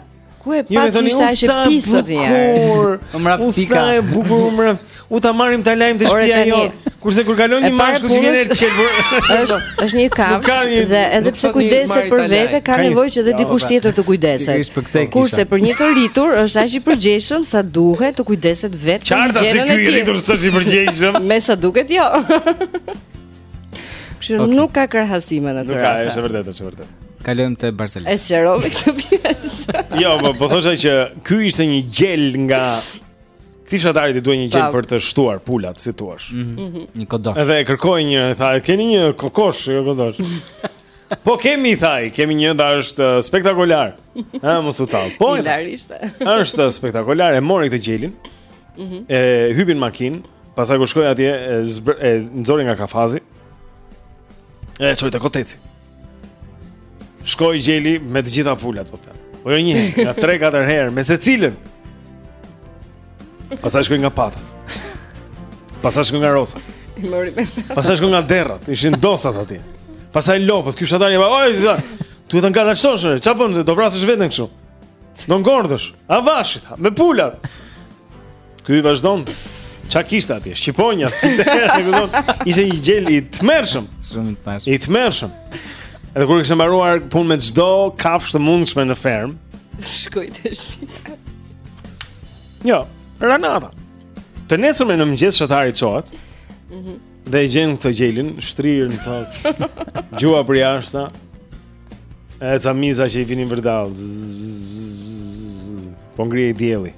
Ku e pa që ishte aq e pisët një herë. U më ra pika. U sa e bukur u mra. U ta marrim ta lajmë te shtëpia jon. Kurse kur kalon një mashkull që vjen i qelbur. Është është një kafsh dhe edhe pse kujdeset për vete ka nevojë që dhe dikush tjetër të kujdeset. Kurse për një të rritur është aq i përgjegjshëm sa duhet të kujdeset vetë për gjendjen e tij. Çfarë të sigurt i rritur s'është i përgjegjshëm? Me sa duket jo. Kështu okay. nuk ka krahasime në këtë rast. Nuk ka, është vërtet, është vërtet. Kalojmë te Barcelona. E sqarove këtë pjesë. jo, po po thosha që ky ishte një gjel nga Ky fshatari i duhet një gjel për të shtuar pulat, si thua. Mm -hmm. mm -hmm. Një kodosh. Edhe e kërkoi një, tha, e keni një kokosh, jo kodosh. po kemi tha, kemi një tha është uh, spektakolar. Ha, mos u tall. Po. Është spektakolar, e mori këtë gjelin. Mm -hmm. E hypin makinë, Pastaj kur shkoi atje e, zbr, e nxori nga kafazi. E çoi te koteci. Shkoi gjeli me të gjitha pulat po them. Po jo një, nga 3-4 herë me secilën. Pastaj shkoi nga patat. Pastaj shkoi nga rosat. I mori me patat. Pastaj shkoi nga derrat, ishin dosat atje. Pastaj lopët, ky fshatari pa, oj, za, tu të ngata çtosh, çfarë bën, do vrasësh veten kështu. Do ngordhësh, avash, me pulat. Ky vazhdon. Ça kishte atje? Shqiponja, si të këndon, ishte një gjel i tmerrshëm. Shumë i tmerrshëm. I tmerrshëm. Edhe kur kishte mbaruar punë me çdo kafshë të mundshme në fermë. Shkoi te shpia. Jo, ra nata. Të nesërmen në mëngjes fshatari çohet, mm -hmm. dhe e gjen këtë gjelin, shtrirë në tokë, gjuha përjashta, e ca miza që i vinin vërdallë, po ngrihej dielli.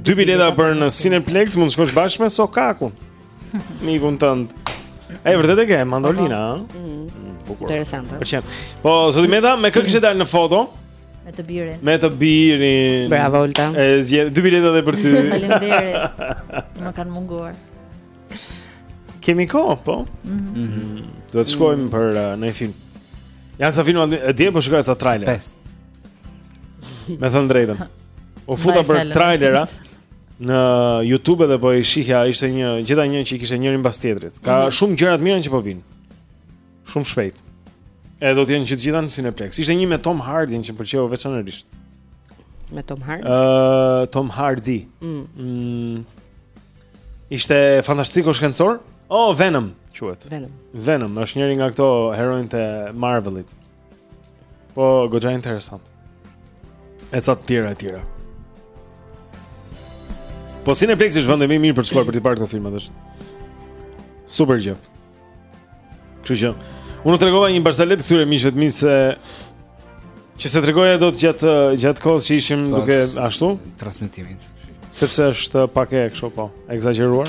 Dy bileta për në Cineplex mund të shkosh bashkë me Sokakun. Mikun tënd. Ai vërtet e ke mandolina, ëh? Po, po. Mm. Mm, bukur. Interesante. Pëlqen. Po zoti Meta, me kë kishte dalë në foto? Me të birin. Me të birin. Bravo Olta. E zgjidh dy bileta edhe për ty. Faleminderit. Më kanë munguar. Kemi kohë, po. Mhm. Mm mhm. Do të shkojmë për uh, në një film. Janë ca filma, e dje po shikoja ca trailer. Pesë. Me thënë të drejtën. U futa për trailera në YouTube dhe po i shihja, ishte një, gjeta një që i kishte njërin pas tjetrit. Ka mm -hmm. shumë gjëra të mira që po vijnë. Shumë shpejt. E do të jenë që të gjitha në Cineplex. Ishte një me Tom Hardy që më pëlqeu veçanërisht. Me Tom Hardy. Ë uh, Tom Hardy. Mm. Mm. Ishte fantastiko shkencor. Oh, Venom quhet. Venom. Venom është njëri nga këto heronjtë e Marvelit. Po, goxha interesant. E ca të tjera e tjera. Po Cineplex është vendi më i mirë për të shkuar për të parë këto filma, është super gjë. Kështu që unë u tregova një barsaletë këtyre miqve të mi se që s'e tregoja dot gjatë kohës që ishim Pas duke ashtu transmetimit. Sepse është pak e kështu po, ekzagjeruar.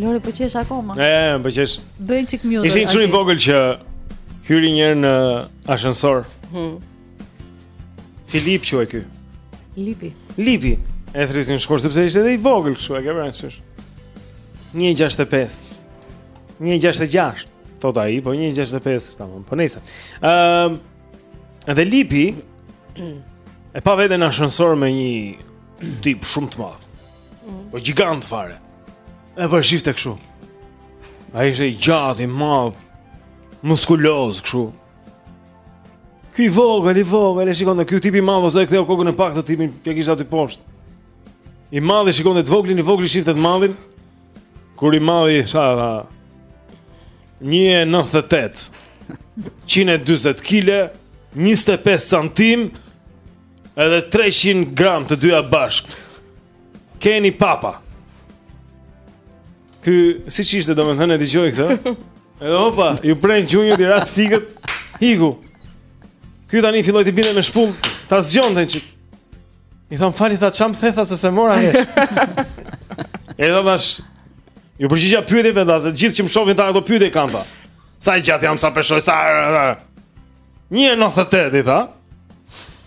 Lore po qesh akoma. E, po qesh. Bëj një çik mute. Ishte një çun i vogël që hyri një herë në ashensor. Hm. Filip quhej ky. Lipi. Lipi. E thërrisnin shkurt sepse ishte edhe i vogël kështu, e ke parasysh. 165. 166 thotë ai, po 165 tamam. Po nejse. Ëm, ehm, Edhe Lipi e pa veten në ashensor me një tip shumë të madh. Mm. Po gjigant fare. E po shifte kështu. Ai ishte i gjatë, i madh, muskuloz kështu. Ky i vogël, i vogël, e shikonte ky tip i madh ose ktheu kokën e pa këtë tipin që kishte aty poshtë. I madhi shikonte të voglin, i vogli shifte të madhin. Kur i madhi ç'tha 1.98 120 kile 25 santim Edhe 300 gram të dyja bashkë Kenny Papa Ky, siç ishte domethënë e dëgjoi këtë Edhe opa, iu prenë gjunjët, i ra të fikët Iku Ky tani filloi t'i binte me shpullë Ta zgjonte një çikë I thashë më fal i thashë ça më the tha se s'e mora unë. Edhe tash ju përgjigjem pyetjes vetë se gjithë që më shohin këto ato pyetje kanë ta. Sa i gjatë je sa peshon sa 1.98 i thashë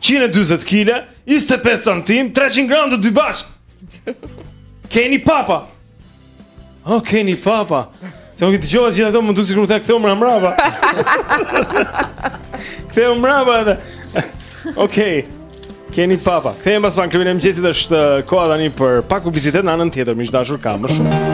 120 kile 25 cm 300 gram të dy bashkë Keni pa O, oh, keni pa Se më u dëgjua gjithë ato mu duk sikur më tha kthehu mra mrapa Kthehu mrapa edhe Okej Keni pa Kthehemi pas pak në Klubin e Mëngjesit është uh, koha tani për pak publicitet në anën tjetër Miq të dashur ka më shumë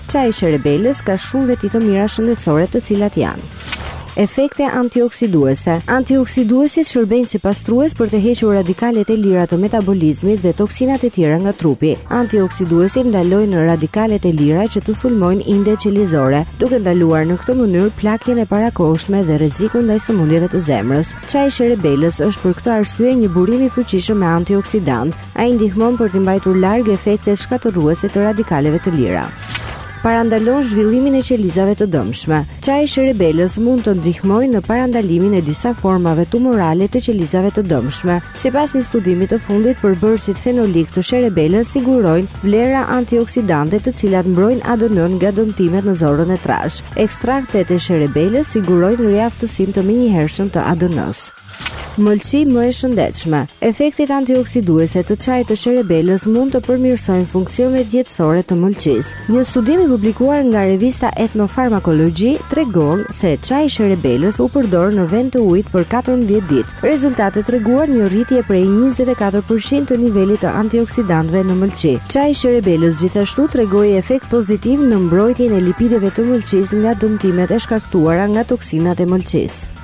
Çaji i sherebelës ka shumë veti të mira shëndetësore të cilat janë Efekte antioksiduese. Antioksiduesit shërbejnë si pastrues për të hequr radikalet e lira të metabolizmit dhe toksinat e tjera nga trupi. Antioksiduesit ndalojnë radikalet e lira që të sulmojnë indet qelizore, duke ndaluar në këtë mënyrë plakjen e parakohshme dhe rrezikun ndaj sëmundjeve të zemrës. Çaji i sherebelës është për këtë arsye një burim i fuqishëm me antioksidantë, Ai ndihmon për t'i mbajtur larg efektet shkatërruese të radikaleve të lira. Parandalon zhvillimin e qelizave të dëmshme. Çaji i sherebelës mund të ndihmojë në parandalimin e disa formave tumorale të qelizave të dëmshme. Sipas një studimi të fundit, përbërësit fenolikë të sherebelës sigurojnë vlera antioksidante të cilat mbrojnë ADN-në nga dëmtimet në zorrën e trashë. Ekstraktet e sherebelës sigurojnë riaftësim të menjëhershëm të ADN-së. Mëlçi më e shëndetshme. Efektet antioksiduese të çajit të sherebelës mund të përmirësojnë funksionet jetësore të mëlçisë. Një studim i publikuar nga revista Ethnopharmacology tregon se çaji i sherebelës u përdor në vend të ujit për 14 ditë. Rezultatet treguan një rritje prej 24% të nivelit të antioksidantëve në mëlçi. Çaji i sherebelës gjithashtu tregoi efekt pozitiv në mbrojtjen e lipideve të mëlçisë nga dëmtimet e shkaktuara nga toksinat e mëlçisë.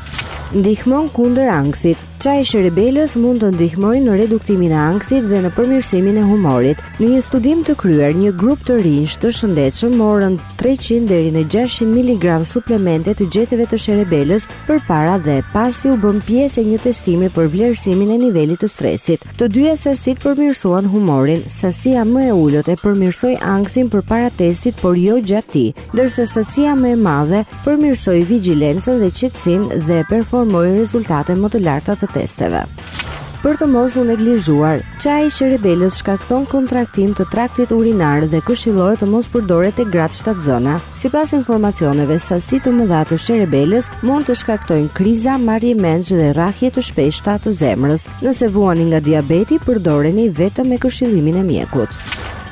Ndihmon kundër ankthit. Çaji i sherebelës mund të ndihmojë në reduktimin e ankthit dhe në përmirësimin e humorit. Në një studim të kryer, një grup të rinjsh të shëndetshëm morën 300 deri në 600 miligram suplemente të gjetheve të sherebelës përpara dhe pasi u bënë pjesë e një testimi për vlerësimin e nivelit të stresit. Të dyja sasitë përmirësuan humorin. Sasia më e ulët e përmirësoi ankthin përpara testit, por jo gjatë tij, ndërsa sasia më e madhe përmirësoi vigjilencën dhe qetësinë dhe performoi rezultate më të larta të testeve për të mos u neglizhuar. Çaji i sherebelës shkakton kontraktim të traktit urinar dhe këshillohet të mos përdoret te gratë shtatzëna. Sipas informacioneve, sasi të mëdha të sherebelës mund të shkaktojnë kriza, marrje mendsh dhe rrahje të shpeshta të zemrës. Nëse vuani nga diabeti, përdoreni vetëm me këshillimin e mjekut.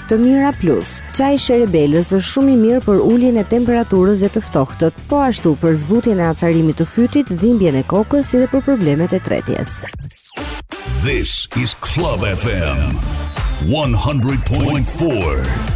Të Mira Plus. Çaji i sherebelës është shumë i mirë për uljen e temperaturës dhe të ftohtët, po ashtu për zbutjen e acarimit të fytit, dhimbjen e kokës si dhe për problemet e tretjes. This is Club FM 100.4.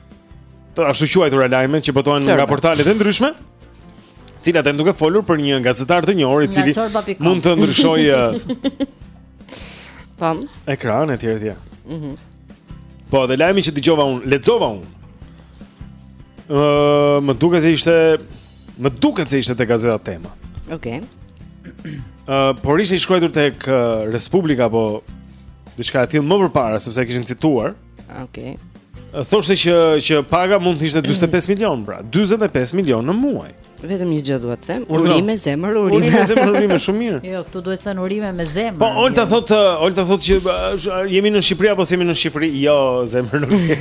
të ashtu quajtura lajme që botohen nga portale të ndryshme, të cilat janë duke folur për një gazetar të njohur i cili mund të ndryshojë ekran etj etj. Mhm. Po, dhe lajmi që dëgjova unë, lexova unë. Ë, më duket se ishte më duket se ishte te gazeta Tema. Okej. Okay. Ë, por ishte i shkruajtur tek Respublika apo diçka e tillë më përpara sepse e kishin cituar. Mhm. Okej. Okay. Thoshte që që paga mund të ishte 45 milionë, pra, 45 milionë në muaj. Vetëm një gjë dua të them, urime zemër, urime. Urime zemër, urime shumë mirë. Jo, këtu duhet thënë urime me zemër. Po Olta jo. thotë, Olta thotë që jemi në Shqipëri apo jemi në Shqipëri? Jo, zemër nuk jemi.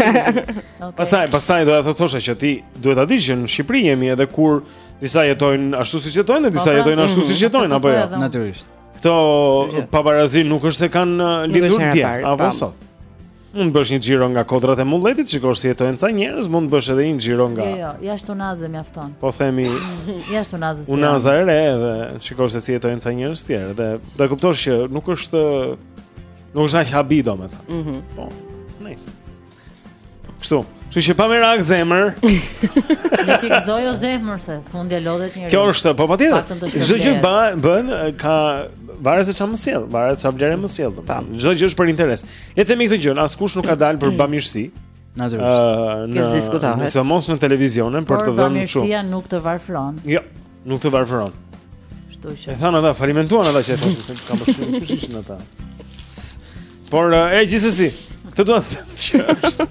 okay. Pastaj, pastaj doja të thosha që ti duhet ta dish që në Shqipëri jemi edhe kur disa jetojnë ashtu siç jetojnë dhe disa po, pra, jetojnë ashtu mhm. siç jetojnë apo jo. Natyrisht. Këto pabarazi nuk është se kanë uh, lindur dje, apo sot. Mund të bësh një xhiro nga kodrat e mulletit, shikosh si jetojnë ca njerëz, mund të bësh edhe një xhiro nga. Jo, jo, jashtë unaze mjafton. Po themi jashtë unazës. Unaza e re edhe shikosh se si jetojnë ca njerëz të tjerë dhe do të kuptosh që nuk është nuk është aq habi domethënë. Mhm. Mm po. Nice. Kështu. Kështu që pa merak zemër. Le t'i gëzojë o zemër se fundja lodhet njeriu. Kjo është, po patjetër. Çdo gjë bën, bën ka varet se çfarë më sjell, varet sa vlerë më sjell. Çdo gjë është për interes. Le të themi këtë gjë, askush nuk ka dalë për bamirësi. Natyrisht. Ëh, nuk diskutohet. Sidomos në televizione për të dhënë çu. Por bamirësia nuk të varfron. Jo. Nuk të varfëron. Kështu që. E thanë ata, falimentuan ata që e thonë, kam përshtypjen se kush ishin ata. Por e gjithsesi, këtë duan të që është.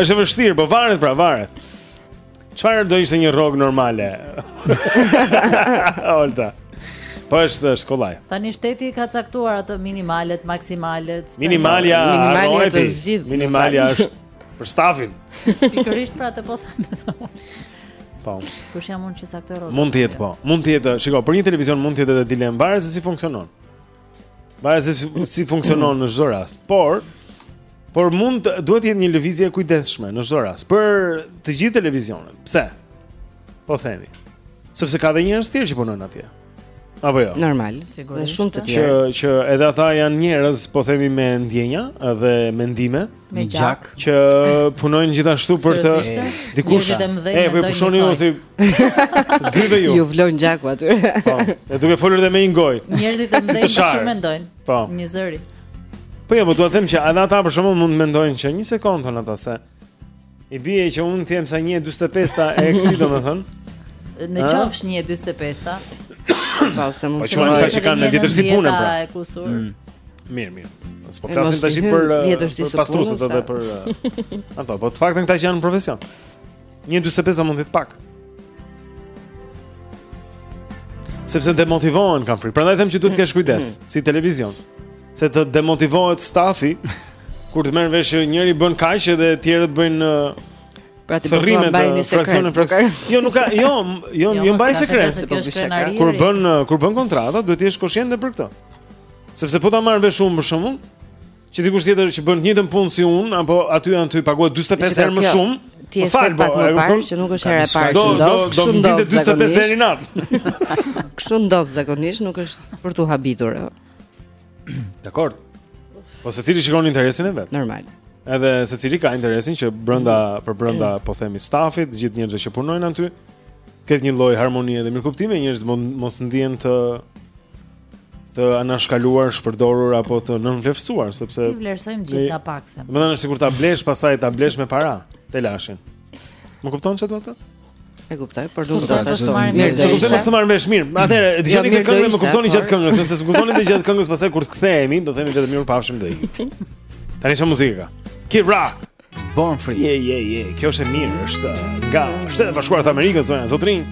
Është e vështirë, po varet pra, varet. Çfarë do ishte një rrogë normale? Olta. Po është është kollaj. Tani shteti ka caktuar ato minimalet, maksimalet. Minimalja, minimalja të zgjidh. Minimalja është Për stafin. Pikërisht pra të po them. Po. Kush jam unë që caktoj rrogën? Mund të jetë po. Mund të jetë, shiko, për një televizion mund të jetë edhe dilemë, varet se si funksionon. Varet se si funksionon në çdo rast. Por por mund duhet të jetë një lëvizje e kujdesshme në çdo rast për të gjithë televizionet. Pse? Po themi. Sepse ka dhe njerëz të tjerë që punojnë atje. Apo jo. Normal, sigurisht. Dhe shumë të tjerë. Që që edhe ata janë njerëz, po themi me ndjenja dhe mendime, me gjak, që punojnë gjithashtu për dikë. E po pushoni ju si dy dhe ju. Ju vlon gjaku aty. Po. E duke folur edhe me një gojë. Njerëzit e mëdhenj shumë mendojnë. Po. Një zëri. Po ja, po dua të them që edhe ata për shembull mund të mendojnë që një sekondë thonë ata se I bie që unë të jem sa një 45-ta e këtij domethënë Në qofsh një 45-ta Pa, se mund po, që mund të që kanë në vjetër si punën pra mm. Mirë, mirë Se po flasim tash për, uh, për pastruesit dhe për uh, Ato, po të paktën këta që janë në profesion Një 45-ta mund të jetë pak Sepse demotivohen kam frikë Prandaj them që duhet të kesh kujdes mm. si televizion. Se të demotivohet stafi kur të merr vesh njëri bën kaq edhe të tjerët bëjnë pra ti po mbajnë sekretin. Fraksion, jo nuk ka, jo, jo, jo, jo mbaj sekret. Po kur bën kur bën kontrata duhet të jesh koshiente për këtë. Sepse po ta marr vesh unë për shembull që dikush tjetër që bën të njëjtën punë si unë apo aty-aty paguhet 45 herë më shumë. Ti e fal po, e kupton që nuk është hera e parë që ndodh. Do të ndodhë 45 herë në natë. Kështu ndodh zakonisht, nuk është për t'u habitur. Dakord. Po secili shikon interesin e vet. Normal. Edhe secili ka interesin që brenda mm. për brenda mm. po themi stafit, gjithë njerëzve që punojnë aty, ketë një lloj harmonie dhe mirëkuptimi, njerëzit mos ndihen të të anashkaluar, shpërdorur apo të nënvleftësuar, sepse t'i vlerësojmë gjithë nga pak them. Domethënë sikur ta blesh, pastaj ta blesh me para, te lashin. Më kupton çfarë do të thotë? E kuptoj, por nuk do të thotë të marrë mirë. Do të thotë të marrë vesh mirë. Atëherë, mm. dëgjoni këtë këngë dhe më kuptoni gjatë këngës, nëse s'më kuptoni të gjatë këngës, pastaj kur të kthehemi, do themi vetëm mirë pafshim dhe ikë. Tani është muzika. Kid Rock. Born free. Je, je, je. Kjo është e mirë, është nga Shtetet e Bashkuara të Amerikës, zonja e zotërinj.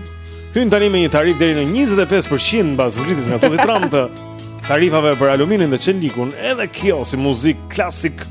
Hyn tani me një tarifë deri në 25% mbas ngritjes së nga zoti Trump të tarifave për aluminin dhe çelikun. Edhe kjo si muzikë klasike.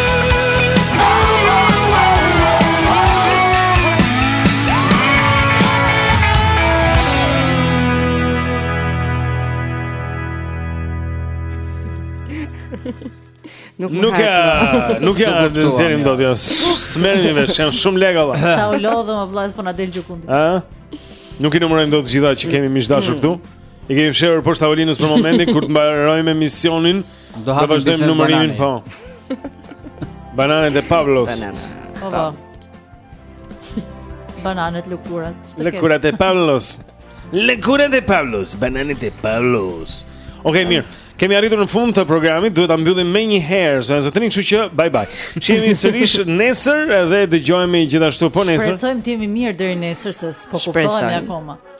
Nuk nuk e nuk ia themi dot jo. S'marrim vesh, janë shumë lekë valla. Sa u lodhëm o vëllaz po na del gjëkundi. Ë? Nuk i numërojmë dot të gjitha që kemi miq të dashur mm. këtu. I kemi fshehur poshtë tavolinës për momentin kur të mbarojmë emisionin. Do hapim biznes banane. Do vazhdojmë numërimin, po. Bananet e Pavlos. Banane. Po. po. Bananet lëkurat. Lëkurat e Pavlos. Lëkurat e Pavlos, bananet e Pavlos. Okej, okay, mirë. Kemi arritur në fund të programit, duhet ta mbyllim menjëherë, zonja zotërinj, kështu që bye bye. Shihemi sërish nesër dhe dëgjohemi gjithashtu po nesër. Shpresojmë të jemi mirë deri nesër se s'po kuptohemi akoma.